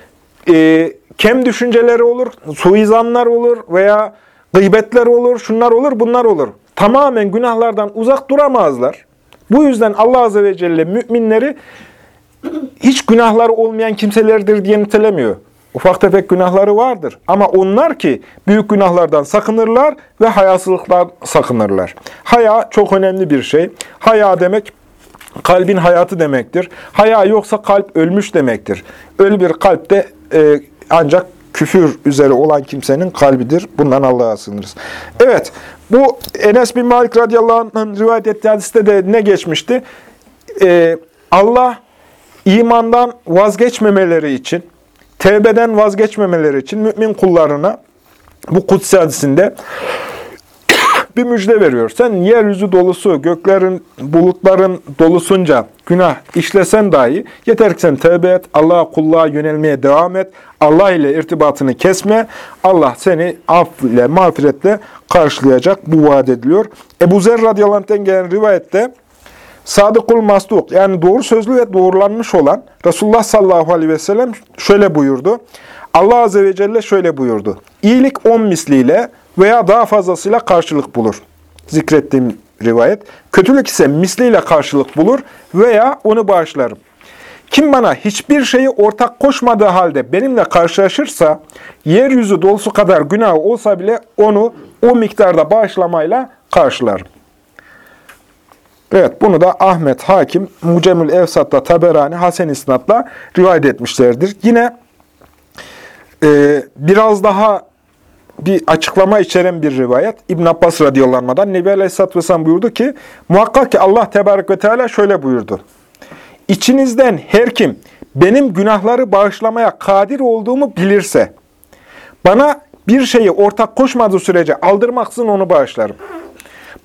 e, kem düşünceleri olur, suizanlar olur veya gıybetler olur, şunlar olur, bunlar olur. Tamamen günahlardan uzak duramazlar. Bu yüzden Allah Azze ve Celle müminleri hiç günahları olmayan kimselerdir diye nitelemiyor. Ufak tefek günahları vardır. Ama onlar ki büyük günahlardan sakınırlar ve hayasızlıktan sakınırlar. Haya çok önemli bir şey. Haya demek kalbin hayatı demektir. Haya yoksa kalp ölmüş demektir. Ölü bir kalp de e, ancak küfür üzere olan kimsenin kalbidir. Bundan Allah'a sığınırız. Evet, bu Enes bin Malik radıyallahu anh'ın rivayet ettiği hadiste de ne geçmişti? Ee, Allah imandan vazgeçmemeleri için, tevbeden vazgeçmemeleri için mümin kullarına bu kutsi hadisinde bir müjde veriyor. Sen yeryüzü dolusu, göklerin, bulutların dolusunca günah işlesen dahi yeter ki sen tevbe et, Allah'a kulluğa yönelmeye devam et, Allah ile irtibatını kesme, Allah seni af ile, mağfiretle karşılayacak bu vaat ediliyor. Ebu Zer radıyallahu anh'ten gelen rivayette Sadıkul Masduk yani doğru sözlü ve doğrulanmış olan Resulullah sallallahu aleyhi ve sellem şöyle buyurdu. Allah azze ve celle şöyle buyurdu. İyilik on misliyle veya daha fazlasıyla karşılık bulur. Zikrettiğim rivayet. Kötülük ise misliyle karşılık bulur veya onu bağışlarım. Kim bana hiçbir şeyi ortak koşmadığı halde benimle karşılaşırsa, yeryüzü dolusu kadar günah olsa bile onu o miktarda bağışlamayla karşılarım. Evet, bunu da Ahmet Hakim, Mucemül Evsat'ta, Taberani, Hasen İsnat'la rivayet etmişlerdir. Yine e, biraz daha bir açıklama içeren bir rivayet. İbn Abbas radıyallahu anh'dan Nebi Aleyhisselatü Vesselam buyurdu ki, muhakkak ki Allah Tebarek ve Teala şöyle buyurdu. İçinizden her kim benim günahları bağışlamaya kadir olduğumu bilirse, bana bir şeyi ortak koşmadığı sürece aldırmaksızın onu bağışlarım.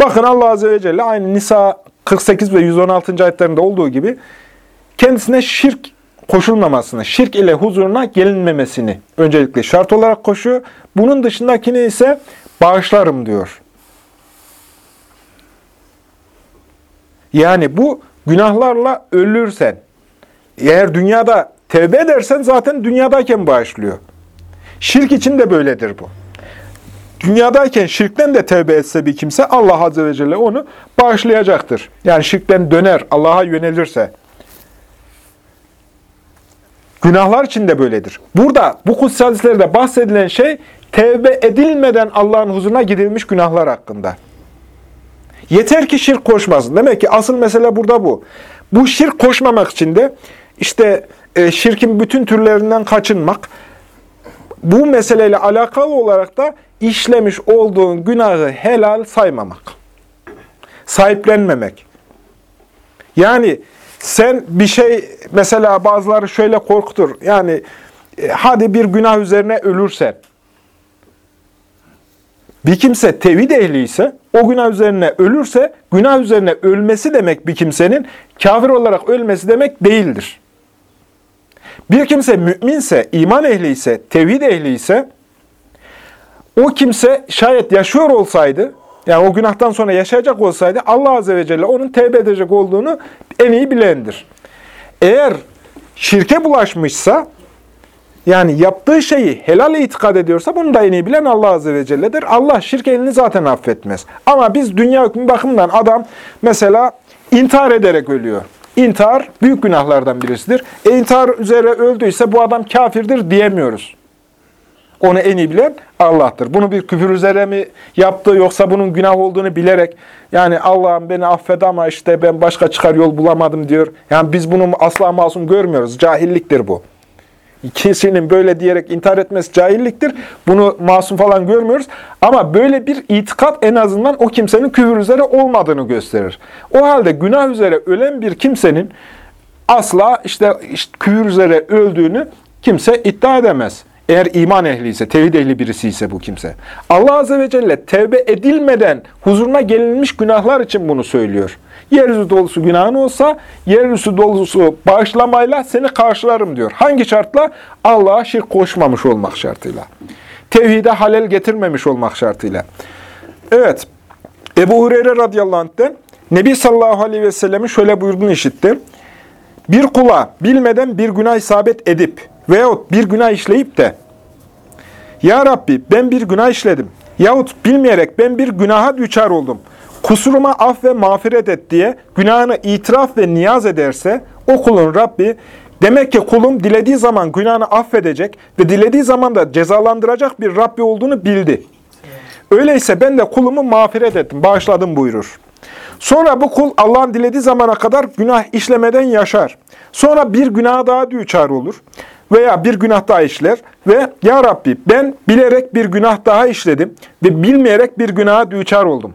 Bakın Allah Azze ve Celle aynı Nisa 48 ve 116. ayetlerinde olduğu gibi kendisine şirk koşulmamasını, şirk ile huzuruna gelinmemesini öncelikle şart olarak koşuyor. Bunun dışındakini ise bağışlarım diyor. Yani bu günahlarla ölürsen, eğer dünyada tevbe edersen zaten dünyadayken bağışlıyor. Şirk için de böyledir bu. Dünyadayken şirkten de tevbe etse bir kimse Allah Azze ve Celle onu bağışlayacaktır. Yani şirkten döner, Allah'a yönelirse. Günahlar için de böyledir. Burada bu kutsi hadislerde bahsedilen şey tevbe edilmeden Allah'ın huzuruna gidilmiş günahlar hakkında. Yeter ki şirk koşmasın. Demek ki asıl mesele burada bu. Bu şirk koşmamak için de işte e, şirkin bütün türlerinden kaçınmak, bu meseleyle alakalı olarak da işlemiş olduğun günahı helal saymamak. Sahiplenmemek. Yani sen bir şey, mesela bazıları şöyle korkutur. Yani e, hadi bir günah üzerine ölürsen, bir kimse tevhid ehli o günah üzerine ölürse, günah üzerine ölmesi demek bir kimsenin kafir olarak ölmesi demek değildir. Bir kimse müminse, iman ehli ise, tevhid ehli ise, o kimse şayet yaşıyor olsaydı, yani o günahtan sonra yaşayacak olsaydı, Allah Azze ve Celle onun tevbe edecek olduğunu en iyi bilendir. Eğer şirke bulaşmışsa, yani yaptığı şeyi helal itikad ediyorsa bunu da en iyi bilen Allah Azze ve Celle'dir. Allah şirk elini zaten affetmez. Ama biz dünya hükmü bakımından adam mesela intihar ederek ölüyor. İntihar büyük günahlardan birisidir. E, intihar üzere öldüyse bu adam kafirdir diyemiyoruz. Onu en iyi bilen Allah'tır. Bunu bir küfür üzere mi yaptı yoksa bunun günah olduğunu bilerek yani Allah'ım beni affed ama işte ben başka çıkar yol bulamadım diyor. Yani biz bunu asla masum görmüyoruz. Cahilliktir bu. Kişinin böyle diyerek intihar etmesi cahilliktir. Bunu masum falan görmüyoruz. Ama böyle bir itikat en azından o kimsenin küfür üzere olmadığını gösterir. O halde günah üzere ölen bir kimsenin asla işte, işte küfür üzere öldüğünü kimse iddia edemez. Eğer iman ehli ise, tevhid ehli birisi ise bu kimse. Allah Azze ve Celle tevbe edilmeden huzuruna gelinmiş günahlar için bunu söylüyor. Yeryüzü dolusu günahın olsa, yeryüzü dolusu bağışlamayla seni karşılarım diyor. Hangi şartla? Allah'a şirk koşmamış olmak şartıyla. Tevhide halel getirmemiş olmak şartıyla. Evet, Ebu Hureyre radıyallahu anh'ten Nebi sallallahu aleyhi ve sellemin şöyle buyurduğunu işitti. Bir kula bilmeden bir günah isabet edip veyahut bir günah işleyip de Ya Rabbi ben bir günah işledim yahut bilmeyerek ben bir günaha düçar oldum. Kusuruma af ve mağfiret et diye günahını itiraf ve niyaz ederse o kulun Rabbi demek ki kulum dilediği zaman günahını affedecek ve dilediği zaman da cezalandıracak bir Rabbi olduğunu bildi. Öyleyse ben de kulumu mağfiret ettim, bağışladım buyurur. Sonra bu kul Allah'ın dilediği zamana kadar günah işlemeden yaşar. Sonra bir günah daha düçar olur veya bir günah daha işler ve Ya Rabbi ben bilerek bir günah daha işledim ve bilmeyerek bir günaha düçar oldum.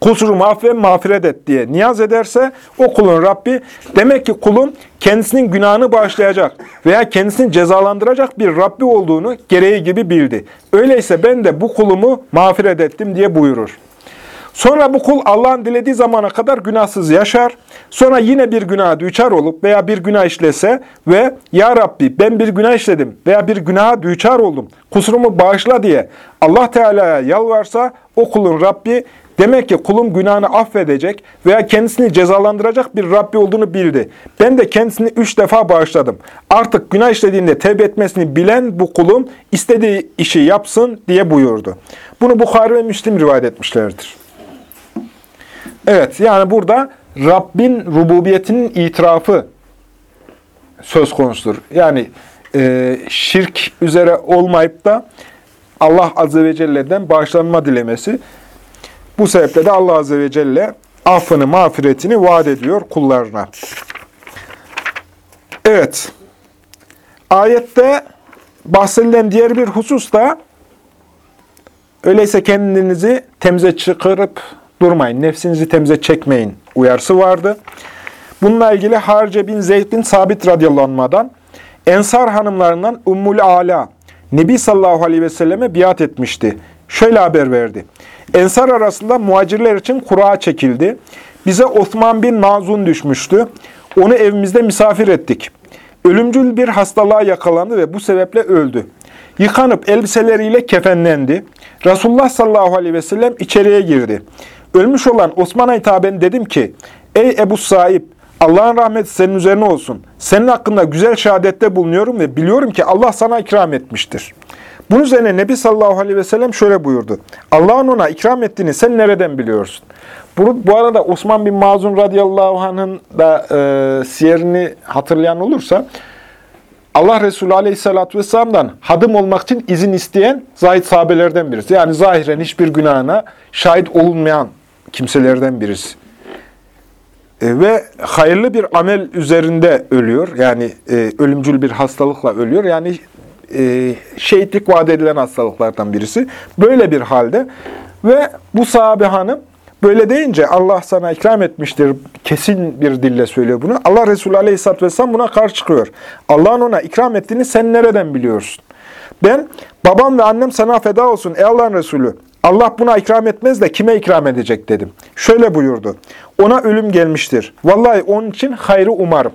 Kusurumu affet, mağfiret et diye niyaz ederse o kulun Rabbi demek ki kulun kendisinin günahını bağışlayacak veya kendisini cezalandıracak bir Rabbi olduğunu gereği gibi bildi. Öyleyse ben de bu kulumu mağfiret ettim diye buyurur. Sonra bu kul Allah'ın dilediği zamana kadar günahsız yaşar. Sonra yine bir günah düçar olup veya bir günah işlese ve Ya Rabbi ben bir günah işledim veya bir günaha düçar oldum. Kusurumu bağışla diye Allah Teala'ya yalvarsa o kulun Rabbi demek ki kulum günahını affedecek veya kendisini cezalandıracak bir Rabbi olduğunu bildi. Ben de kendisini üç defa bağışladım. Artık günah işlediğinde tevbe etmesini bilen bu kulum istediği işi yapsın diye buyurdu. Bunu Bukhari ve Müslim rivayet etmişlerdir. Evet, yani burada Rabbin rububiyetinin itirafı söz konusudur. Yani e, şirk üzere olmayıp da Allah Azze ve Celle'den bağışlanma dilemesi. Bu sebeple de Allah Azze ve Celle affını, mağfiretini vaat ediyor kullarına. Evet, ayette bahsedilen diğer bir husus da öyleyse kendinizi temize çıkarıp durmayın, nefsinizi temize çekmeyin uyarısı vardı. Bununla ilgili Harce bin Zeyd Sabit radıyallahu Ensar hanımlarından Ummul Ala, Nebi sallallahu aleyhi ve selleme biat etmişti. Şöyle haber verdi. Ensar arasında muhacirler için kura çekildi. Bize Osman bin Mazun düşmüştü. Onu evimizde misafir ettik. Ölümcül bir hastalığa yakalandı ve bu sebeple öldü. Yıkanıp elbiseleriyle kefenlendi. Resulullah sallallahu aleyhi ve sellem içeriye girdi. Ölmüş olan Osman'a hitaben dedim ki, Ey Ebu Saib, Allah'ın rahmeti senin üzerine olsun. Senin hakkında güzel şehadette bulunuyorum ve biliyorum ki Allah sana ikram etmiştir. Bunun üzerine Nebi sallallahu aleyhi ve sellem şöyle buyurdu. Allah'ın ona ikram ettiğini sen nereden biliyorsun? Bu, bu arada Osman bin Mazun radıyallahu anh'ın da e, siyerini hatırlayan olursa, Allah Resulü Aleyhisselatü Vesselam'dan hadım olmak için izin isteyen zahid sahabelerden birisi. Yani zahiren hiçbir günahına şahit olunmayan kimselerden birisi. E, ve hayırlı bir amel üzerinde ölüyor. Yani e, ölümcül bir hastalıkla ölüyor. Yani e, şehitlik vaat edilen hastalıklardan birisi. Böyle bir halde ve bu sahabe hanım böyle deyince Allah sana ikram etmiştir. Kesin bir dille söylüyor bunu. Allah Resulü Aleyhisselatü Vesselam buna karşı çıkıyor. Allah'ın ona ikram ettiğini sen nereden biliyorsun? Ben babam ve annem sana feda olsun ey Allah'ın Resulü. Allah buna ikram etmez de kime ikram edecek dedim. Şöyle buyurdu. Ona ölüm gelmiştir. Vallahi onun için hayrı umarım.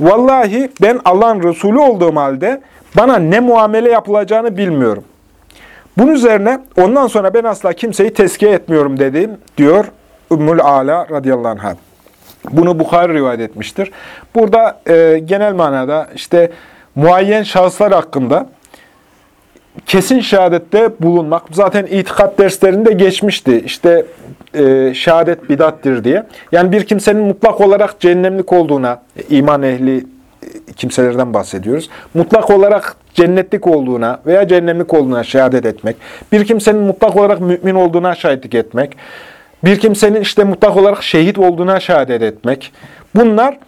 Vallahi ben Allah'ın Resulü olduğum halde bana ne muamele yapılacağını bilmiyorum. Bunun üzerine ondan sonra ben asla kimseyi tezkiye etmiyorum dedim diyor Ümmül Ala radıyallahu anh. Bunu Bukhari rivayet etmiştir. Burada e, genel manada işte muayyen şahıslar hakkında kesin şehadette bulunmak. Zaten itikat derslerinde geçmişti. İşte e, şehadet bidattir diye. Yani bir kimsenin mutlak olarak cehennemlik olduğuna, iman ehli kimselerden bahsediyoruz. Mutlak olarak cennetlik olduğuna veya cehennemlik olduğuna şehadet etmek. Bir kimsenin mutlak olarak mümin olduğuna şahitlik etmek. Bir kimsenin işte mutlak olarak şehit olduğuna şehadet etmek. Bunlar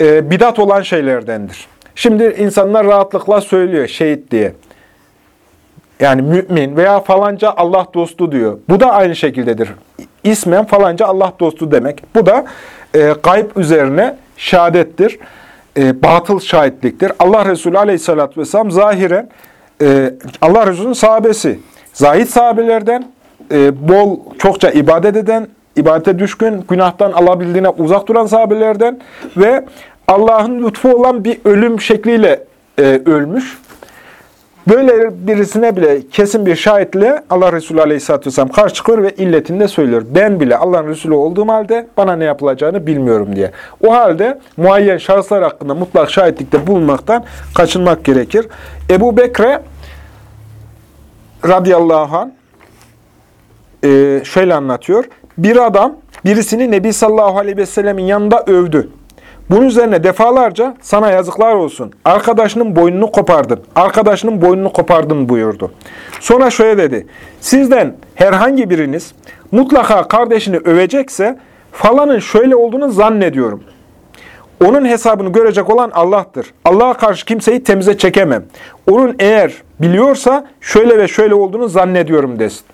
e, bidat olan şeylerdendir. Şimdi insanlar rahatlıkla söylüyor şehit diye. Yani mümin veya falanca Allah dostu diyor. Bu da aynı şekildedir. İsmen falanca Allah dostu demek. Bu da e, gayb üzerine şehadettir e, batıl şahitliktir. Allah Resulü aleyhissalatü vesselam zahiren e, Allah Resulü'nün sahabesi. Zahid sahabelerden e, bol, çokça ibadet eden, ibadete düşkün, günahtan alabildiğine uzak duran sahabelerden ve Allah'ın lütfu olan bir ölüm şekliyle e, ölmüş. Böyle birisine bile kesin bir şahitle Allah Resulü Aleyhisselatü Vesselam karşı çıkıyor ve illetini de söylüyor. Ben bile Allah'ın Resulü olduğum halde bana ne yapılacağını bilmiyorum diye. O halde muayyen şahıslar hakkında mutlak şahitlikte bulunmaktan kaçınmak gerekir. Ebu Bekre radıyallahu anh e, şöyle anlatıyor. Bir adam birisini Nebi sallallahu aleyhi ve sellemin yanında övdü. Bunun üzerine defalarca sana yazıklar olsun. Arkadaşının boynunu kopardın. Arkadaşının boynunu kopardın buyurdu. Sonra şöyle dedi. Sizden herhangi biriniz mutlaka kardeşini övecekse falanın şöyle olduğunu zannediyorum. Onun hesabını görecek olan Allah'tır. Allah'a karşı kimseyi temize çekemem. Onun eğer biliyorsa şöyle ve şöyle olduğunu zannediyorum desin.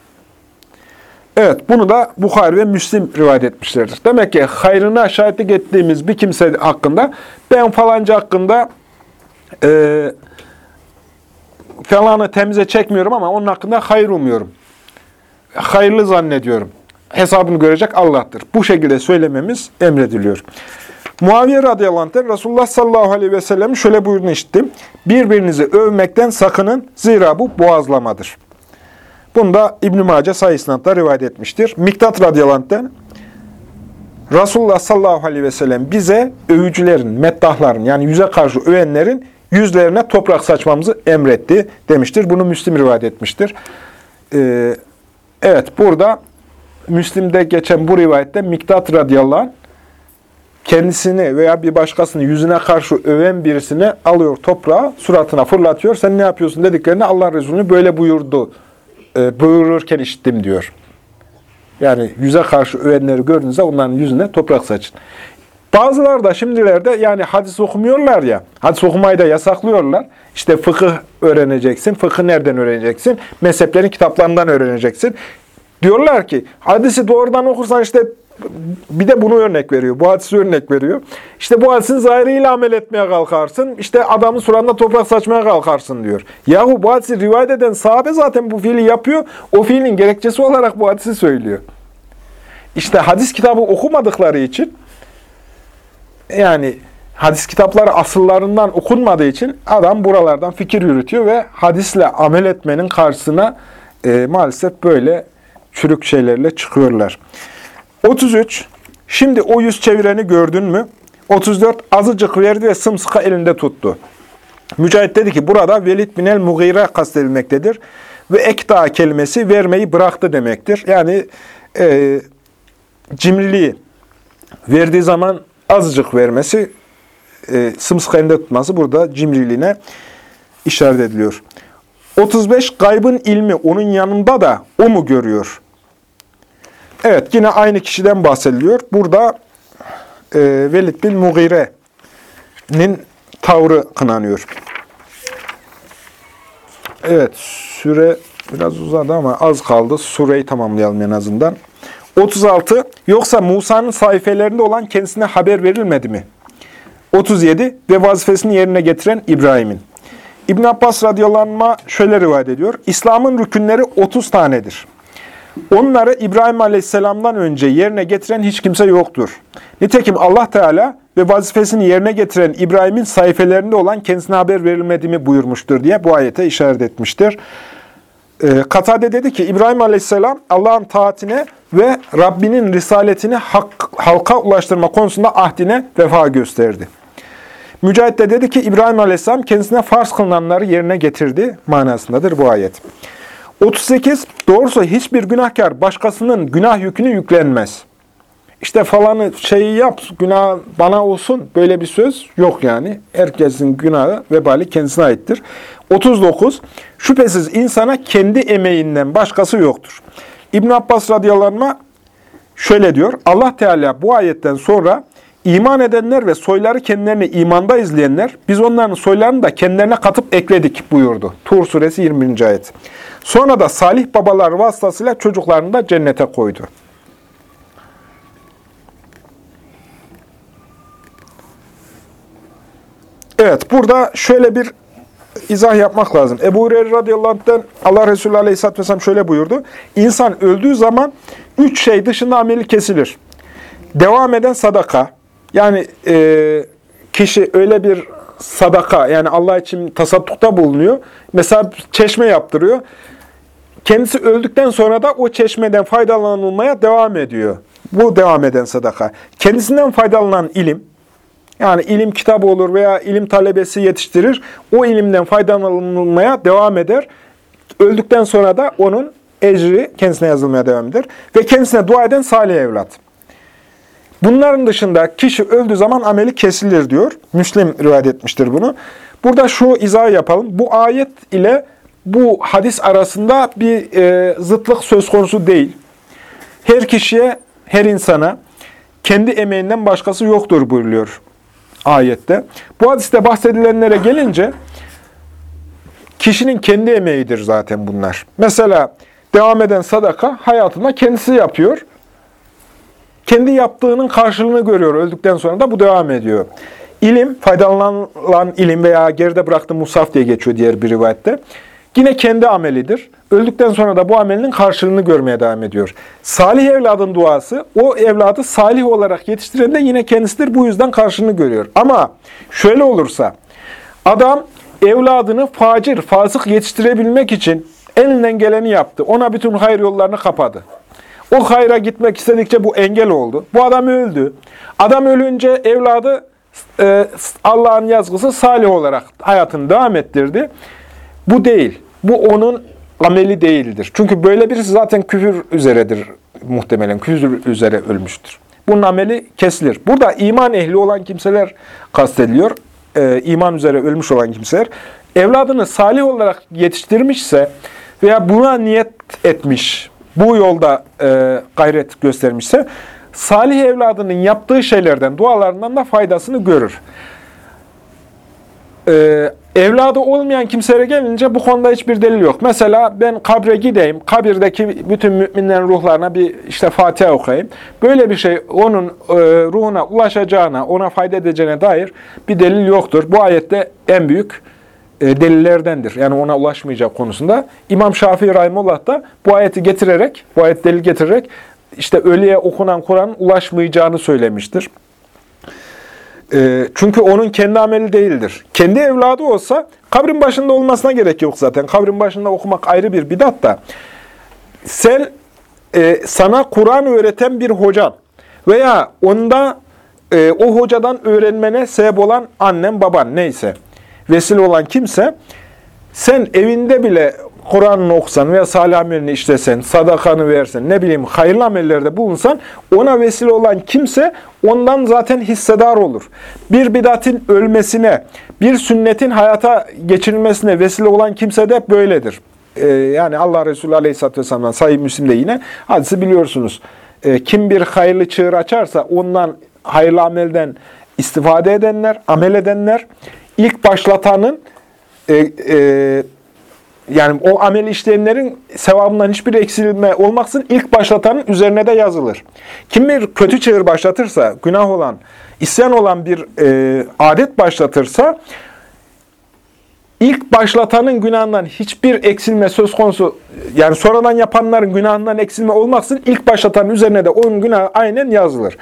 Evet, bunu da Bukhari ve Müslim rivayet etmişlerdir. Demek ki hayrına şahitlik ettiğimiz bir kimse hakkında, ben falanca hakkında e, falanı temize çekmiyorum ama onun hakkında hayır umuyorum. Hayırlı zannediyorum. Hesabını görecek Allah'tır. Bu şekilde söylememiz emrediliyor. Muaviye radıyallahu anh Resulullah sallallahu aleyhi ve sellem şöyle buyurduğunu işittim. Birbirinizi övmekten sakının zira bu boğazlamadır. Bunu da İbn-i Mace sayısınatla rivayet etmiştir. Miktat radıyallahu Resulullah sallallahu aleyhi ve sellem bize övücülerin, meddahların yani yüze karşı övenlerin yüzlerine toprak saçmamızı emretti demiştir. Bunu Müslim rivayet etmiştir. Ee, evet burada Müslim'de geçen bu rivayette Miktat radıyallahu kendisini veya bir başkasını yüzüne karşı öven birisini alıyor toprağı, suratına fırlatıyor. Sen ne yapıyorsun dediklerinde Allah Resulü böyle buyurdu e, buyururken işittim diyor. Yani yüze karşı övenleri gördüğünüzde onların yüzüne toprak saçın. Bazıları da şimdilerde yani hadis okumuyorlar ya, hadis okumayı da yasaklıyorlar. İşte fıkıh öğreneceksin, fıkıh nereden öğreneceksin? Mezheplerin kitaplarından öğreneceksin. Diyorlar ki hadisi doğrudan okursan işte bir de bunu örnek veriyor. Bu hadisi örnek veriyor. İşte bu hadisin zahiriyle amel etmeye kalkarsın. İşte adamın suratına toprak saçmaya kalkarsın diyor. Yahu bu hadisi rivayet eden sahabe zaten bu fiili yapıyor. O fiilin gerekçesi olarak bu hadisi söylüyor. İşte hadis kitabı okumadıkları için yani hadis kitapları asıllarından okunmadığı için adam buralardan fikir yürütüyor ve hadisle amel etmenin karşısına e, maalesef böyle çürük şeylerle çıkıyorlar. 33. Şimdi o yüz çevireni gördün mü? 34. Azıcık verdi ve sımsıkı elinde tuttu. Mücahit dedi ki burada Velid bin el-Mughire kastedilmektedir. Ve ekta kelimesi vermeyi bıraktı demektir. Yani e, cimriliği verdiği zaman azıcık vermesi, e, sımsıkı elinde tutması burada cimriliğine işaret ediliyor. 35. Gaybın ilmi onun yanında da o mu görüyor? Evet yine aynı kişiden bahsediliyor. Burada e, Velid bin Mughire'nin tavrı kınanıyor. Evet süre biraz uzadı ama az kaldı. Sureyi tamamlayalım en azından. 36. Yoksa Musa'nın sayfelerinde olan kendisine haber verilmedi mi? 37. Ve vazifesini yerine getiren İbrahim'in. İbn Abbas radıyallahu şöyle rivayet ediyor. İslam'ın rükünleri 30 tanedir. Onları İbrahim aleyhisselamdan önce yerine getiren hiç kimse yoktur. Nitekim Allah Teala ve vazifesini yerine getiren İbrahim'in sayfelerinde olan kendisine haber verilmedi mi buyurmuştur diye bu ayete işaret etmiştir. E, Katade dedi ki İbrahim Aleyhisselam Allah'ın taatine ve Rabbinin risaletini hak, halka ulaştırma konusunda ahdine vefa gösterdi. Mücahit de dedi ki İbrahim Aleyhisselam kendisine farz kılınanları yerine getirdi manasındadır bu ayet. 38. Doğrusu hiçbir günahkar başkasının günah yükünü yüklenmez. İşte falanı şeyi yap, günah bana olsun böyle bir söz yok yani. Herkesin günahı, vebali kendisine aittir. 39. Şüphesiz insana kendi emeğinden başkası yoktur. İbn Abbas radıyallahu anh şöyle diyor. Allah Teala bu ayetten sonra iman edenler ve soyları kendilerini imanda izleyenler, biz onların soylarını da kendilerine katıp ekledik buyurdu. Tur suresi 20. ayet. Sonra da salih babalar vasıtasıyla çocuklarını da cennete koydu. Evet, burada şöyle bir izah yapmak lazım. Ebu Hureyre radıyallahu Allah Resulü aleyhisselatü vesselam şöyle buyurdu. İnsan öldüğü zaman üç şey dışında ameli kesilir. Devam eden sadaka. Yani e, kişi öyle bir sadaka, yani Allah için tasaddukta bulunuyor. Mesela çeşme yaptırıyor. Kendisi öldükten sonra da o çeşmeden faydalanılmaya devam ediyor. Bu devam eden sadaka. Kendisinden faydalanan ilim, yani ilim kitabı olur veya ilim talebesi yetiştirir. O ilimden faydalanılmaya devam eder. Öldükten sonra da onun ecri kendisine yazılmaya devam eder. Ve kendisine dua eden salih evlat. Bunların dışında kişi öldüğü zaman ameli kesilir diyor. Müslim rivayet etmiştir bunu. Burada şu izah yapalım. Bu ayet ile bu hadis arasında bir e, zıtlık söz konusu değil. Her kişiye, her insana kendi emeğinden başkası yoktur buyuruyor ayette. Bu hadiste bahsedilenlere gelince kişinin kendi emeğidir zaten bunlar. Mesela devam eden sadaka hayatında kendisi yapıyor. Kendi yaptığının karşılığını görüyor. Öldükten sonra da bu devam ediyor. İlim, faydalanılan ilim veya geride bıraktığı musaf diye geçiyor diğer bir rivayette. Yine kendi amelidir. Öldükten sonra da bu amelinin karşılığını görmeye devam ediyor. Salih evladın duası, o evladı salih olarak yetiştiren de yine kendisidir. Bu yüzden karşılığını görüyor. Ama şöyle olursa, adam evladını facir, fasık yetiştirebilmek için elinden geleni yaptı. Ona bütün hayır yollarını kapadı. O hayra gitmek istedikçe bu engel oldu. Bu adam öldü. Adam ölünce evladı e, Allah'ın yazgısı salih olarak hayatını devam ettirdi. Bu değil. Bu onun ameli değildir. Çünkü böyle birisi zaten küfür üzeredir muhtemelen. Küfür üzere ölmüştür. Bunun ameli kesilir. Burada iman ehli olan kimseler kastediliyor. Ee, iman üzere ölmüş olan kimseler. Evladını salih olarak yetiştirmişse veya buna niyet etmiş, bu yolda e, gayret göstermişse, salih evladının yaptığı şeylerden, dualarından da faydasını görür. Ee, Evladı olmayan kimselere gelince bu konuda hiçbir delil yok. Mesela ben kabre gideyim, kabirdeki bütün müminlerin ruhlarına bir işte Fatiha okuyayım. Böyle bir şey onun e, ruhuna ulaşacağına, ona fayda edeceğine dair bir delil yoktur. Bu ayette en büyük e, delillerdendir. Yani ona ulaşmayacak konusunda. İmam Şafii Rahimullah da bu ayeti getirerek, bu ayet delil getirerek işte ölüye okunan Kur'an'ın ulaşmayacağını söylemiştir. E, çünkü onun kendi ameli değildir. Kendi evladı olsa kabrin başında olmasına gerek yok zaten. Kabrin başında okumak ayrı bir bidat da. Sen e, sana Kur'an öğreten bir hocan veya onda o hocadan öğrenmene sebep olan annen baban neyse vesile olan kimse, sen evinde bile Kur'an'ını okusan veya salih amelini işlesen, sadakanı versen, ne bileyim hayırlı amellerde bulunsan, ona vesile olan kimse ondan zaten hissedar olur. Bir bidatin ölmesine, bir sünnetin hayata geçirilmesine vesile olan kimse de böyledir. Ee, yani Allah Resulü Aleyhisselatü Vesselam'dan Sahih Müslim'de yine hadisi biliyorsunuz. Ee, kim bir hayırlı çığır açarsa ondan hayırlı amelden istifade edenler, amel edenler, ilk başlatanın e, e, yani o amel işleyenlerin sevabından hiçbir eksilme olmaksın ilk başlatanın üzerine de yazılır. Kim bir kötü çığır başlatırsa, günah olan, isyan olan bir e, adet başlatırsa, ilk başlatanın günahından hiçbir eksilme söz konusu, yani sonradan yapanların günahından eksilme olmaksın ilk başlatanın üzerine de onun günahı aynen yazılır.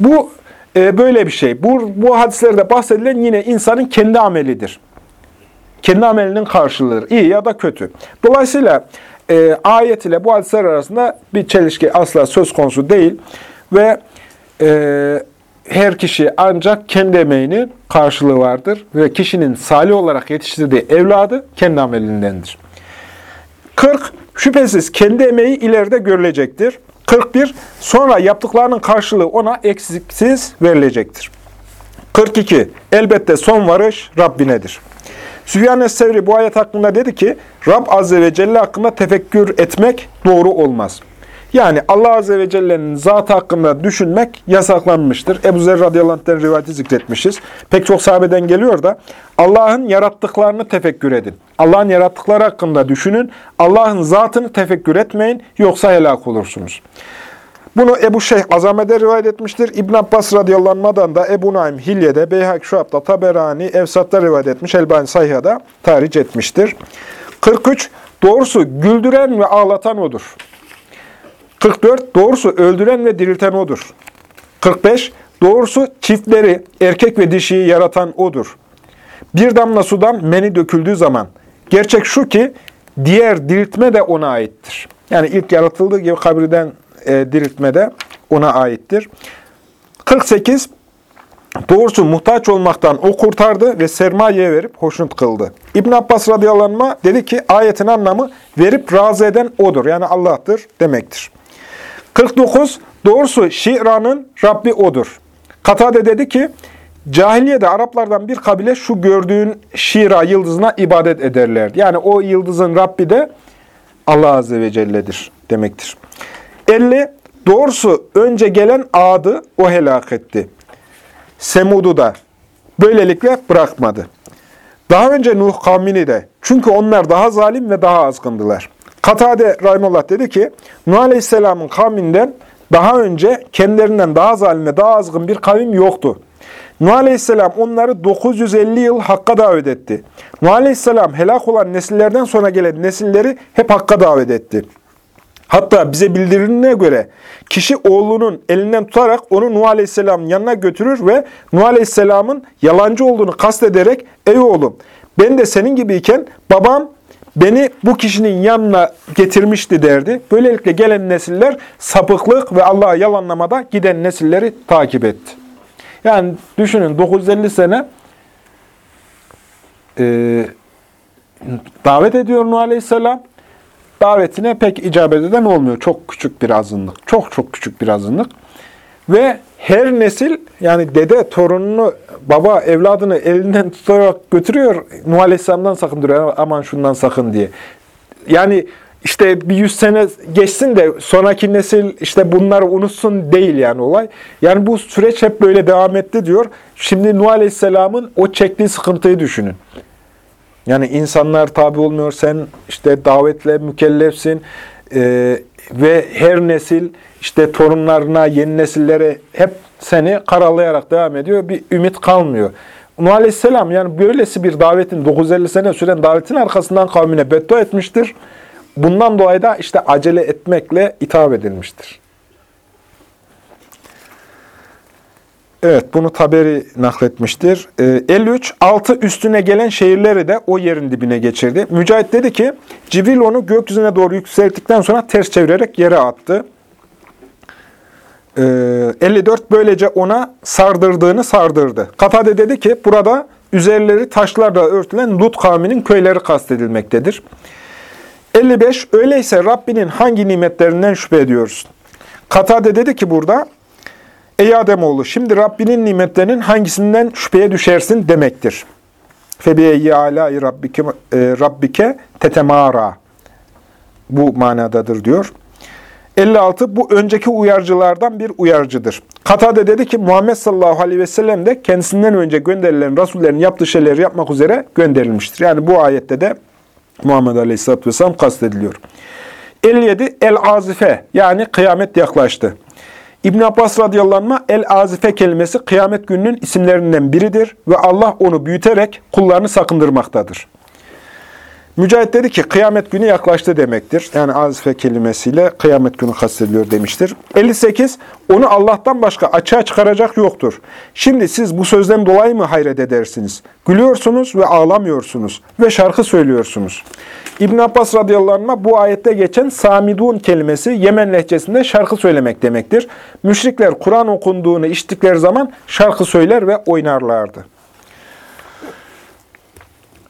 Bu e, böyle bir şey. Bu, bu hadislerde bahsedilen yine insanın kendi amelidir kendi amelinin karşılığıdır. iyi ya da kötü. Dolayısıyla e, ayet ile bu hadisler arasında bir çelişki asla söz konusu değil. Ve e, her kişi ancak kendi emeğinin karşılığı vardır. Ve kişinin salih olarak yetiştirdiği evladı kendi amelindendir. 40. Şüphesiz kendi emeği ileride görülecektir. 41. Sonra yaptıklarının karşılığı ona eksiksiz verilecektir. 42. Elbette son varış Rabbinedir. Süfyan Es-Sevri bu ayet hakkında dedi ki, Rab Azze ve Celle hakkında tefekkür etmek doğru olmaz. Yani Allah Azze ve Celle'nin zatı hakkında düşünmek yasaklanmıştır. Ebu Zer radıyallahu anh'ten rivayeti zikretmişiz. Pek çok sahabeden geliyor da Allah'ın yarattıklarını tefekkür edin. Allah'ın yarattıkları hakkında düşünün. Allah'ın zatını tefekkür etmeyin yoksa helak olursunuz. Bunu Ebu Şeyh Azame'de rivayet etmiştir. İbn Abbas radıyallahu da Ebu Naim Hilye'de, Beyhak Şuab'da, Taberani, Evsat'ta rivayet etmiş. Elbani Sayha'da tarih etmiştir. 43. Doğrusu güldüren ve ağlatan odur. 44. Doğrusu öldüren ve dirilten odur. 45. Doğrusu çiftleri, erkek ve dişiyi yaratan odur. Bir damla sudan meni döküldüğü zaman, gerçek şu ki, diğer diriltme de ona aittir. Yani ilk yaratıldığı gibi kabirden e, diriltmede ona aittir. 48. Doğrusu muhtaç olmaktan o kurtardı ve sermayeye verip hoşnut kıldı. İbn Abbas radıyallahu anh dedi ki ayetin anlamı verip razı eden odur. Yani Allah'tır demektir. 49. Doğrusu Şiran'ın Rabbi odur. Katade dedi ki cahiliyede Araplardan bir kabile şu gördüğün Şira yıldızına ibadet ederlerdi. Yani o yıldızın Rabbi de Allah Azze ve Celle'dir demektir. 50. Doğrusu önce gelen Ad'ı o helak etti. Semud'u da böylelikle bırakmadı. Daha önce Nuh kavmini de. Çünkü onlar daha zalim ve daha azgındılar. Katade Rahimullah dedi ki, Nuh Aleyhisselam'ın kavminden daha önce kendilerinden daha zalim ve daha azgın bir kavim yoktu. Nuh Aleyhisselam onları 950 yıl Hakk'a davet etti. Nuh Aleyhisselam helak olan nesillerden sonra gelen nesilleri hep Hakk'a davet etti. Hatta bize bildirildiğine göre kişi oğlunun elinden tutarak onu Nuh Aleyhisselam'ın yanına götürür ve Nuh Aleyhisselam'ın yalancı olduğunu kastederek ''Ey oğlum ben de senin gibiyken babam beni bu kişinin yanına getirmişti.'' derdi. Böylelikle gelen nesiller sapıklık ve Allah'a yalanlamada giden nesilleri takip etti. Yani düşünün 950 sene e, davet ediyor Nuh Aleyhisselam davetine pek icabet eden olmuyor. Çok küçük bir azınlık. Çok çok küçük bir azınlık. Ve her nesil yani dede torununu, baba evladını elinden tutarak götürüyor. Nuh Aleyhisselam'dan sakındırıyor. Aman şundan sakın diye. Yani işte bir yüz sene geçsin de sonraki nesil işte bunları unutsun değil yani olay. Yani bu süreç hep böyle devam etti diyor. Şimdi Nuh Aleyhisselam'ın o çektiği sıkıntıyı düşünün. Yani insanlar tabi olmuyor, sen işte davetle mükellefsin ee, ve her nesil işte torunlarına, yeni nesillere hep seni karalayarak devam ediyor. Bir ümit kalmıyor. Nuh Aleyhisselam yani böylesi bir davetin, 950 sene süren davetin arkasından kavmine beddua etmiştir. Bundan dolayı da işte acele etmekle hitap edilmiştir. Evet, bunu Taberi nakletmiştir. E, ee, 53, altı üstüne gelen şehirleri de o yerin dibine geçirdi. Mücahit dedi ki, Cibril onu gökyüzüne doğru yükselttikten sonra ters çevirerek yere attı. E, ee, 54, böylece ona sardırdığını sardırdı. Katade dedi ki, burada üzerleri taşlarla örtülen Lut kavminin köyleri kastedilmektedir. 55. Öyleyse Rabbinin hangi nimetlerinden şüphe ediyorsun? Katade dedi ki burada, Ey Ademoğlu, şimdi Rabbinin nimetlerinin hangisinden şüpheye düşersin demektir. Febiyeyyi alâi rabbike, e, rabbike tetemâra. Bu manadadır diyor. 56. Bu önceki uyarıcılardan bir uyarıcıdır. Katade dedi ki Muhammed sallallahu aleyhi ve sellem de kendisinden önce gönderilen Rasullerin yaptığı şeyleri yapmak üzere gönderilmiştir. Yani bu ayette de Muhammed aleyhisselatü vesselam kastediliyor. 57. El-Azife yani kıyamet yaklaştı. İbn Abbas radıyallahu El-Azife kelimesi kıyamet gününün isimlerinden biridir ve Allah onu büyüterek kullarını sakındırmaktadır. Mücahit dedi ki kıyamet günü yaklaştı demektir. Yani azife kelimesiyle kıyamet günü kastediliyor demiştir. 58. Onu Allah'tan başka açığa çıkaracak yoktur. Şimdi siz bu sözden dolayı mı hayret edersiniz? Gülüyorsunuz ve ağlamıyorsunuz ve şarkı söylüyorsunuz. İbn Abbas radıyallahu bu ayette geçen samidun kelimesi Yemen lehçesinde şarkı söylemek demektir. Müşrikler Kur'an okunduğunu işittikleri zaman şarkı söyler ve oynarlardı.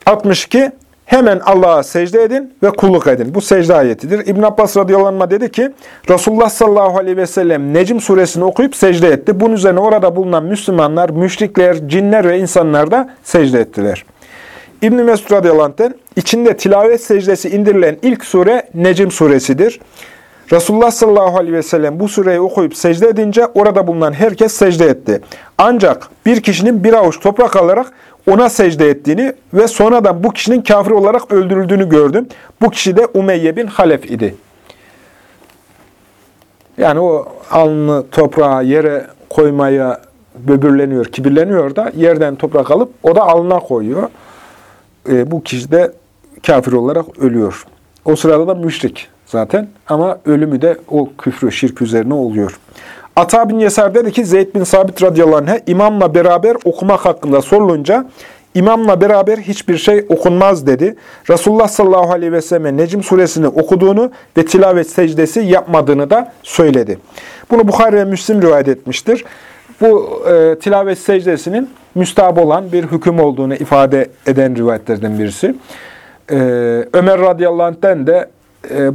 62. Hemen Allah'a secde edin ve kulluk edin. Bu secde ayetidir. İbn Abbas radıyallahu dedi ki, Resulullah sallallahu aleyhi ve sellem Necm suresini okuyup secde etti. Bunun üzerine orada bulunan Müslümanlar, müşrikler, cinler ve insanlar da secde ettiler. İbn Mesud radıyallahu içinde tilavet secdesi indirilen ilk sure Necm suresidir. Resulullah sallallahu aleyhi ve sellem bu sureyi okuyup secde edince orada bulunan herkes secde etti. Ancak bir kişinin bir avuç toprak alarak ona secde ettiğini ve sonradan bu kişinin kafir olarak öldürüldüğünü gördüm. Bu kişi de Umeyye bin Halef idi. Yani o alnını toprağa, yere koymaya böbürleniyor, kibirleniyor da yerden toprak alıp o da alnına koyuyor. E, bu kişi de kafir olarak ölüyor. O sırada da müşrik zaten ama ölümü de o küfrü, şirk üzerine oluyor. Ata bin Yesar dedi ki Zeyd bin Sabit radıyallahu imamla beraber okumak hakkında sorulunca imamla beraber hiçbir şey okunmaz dedi. Resulullah sallallahu aleyhi ve sellem Necm suresini okuduğunu ve tilavet secdesi yapmadığını da söyledi. Bunu Bukhari ve Müslim rivayet etmiştir. Bu e, tilavet secdesinin müstahap olan bir hüküm olduğunu ifade eden rivayetlerden birisi. E, Ömer radıyallahu anh'ten de e,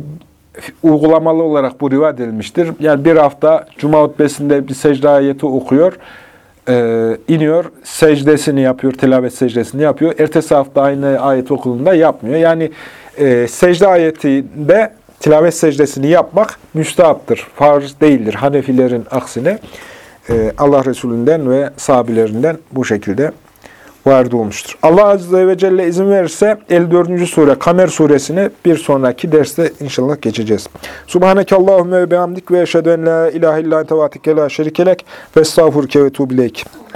uygulamalı olarak bu rivayet edilmiştir. Yani bir hafta Cuma hutbesinde bir secde ayeti okuyor, e, iniyor, secdesini yapıyor, tilavet secdesini yapıyor. Ertesi hafta aynı ayet okulunda yapmıyor. Yani e, secde ayetinde tilavet secdesini yapmak müstahaptır, farz değildir. Hanefilerin aksine e, Allah Resulünden ve sahabilerinden bu şekilde vardı olmuştur. Allah Azze ve Celle izin verirse 54. sure Kamer suresini bir sonraki derste inşallah geçeceğiz. Subhaneke Allahümme ve bihamdik ve eşhedü en la ilahe illa ve la şerikelek ve estağfurke ve tuğbileyk.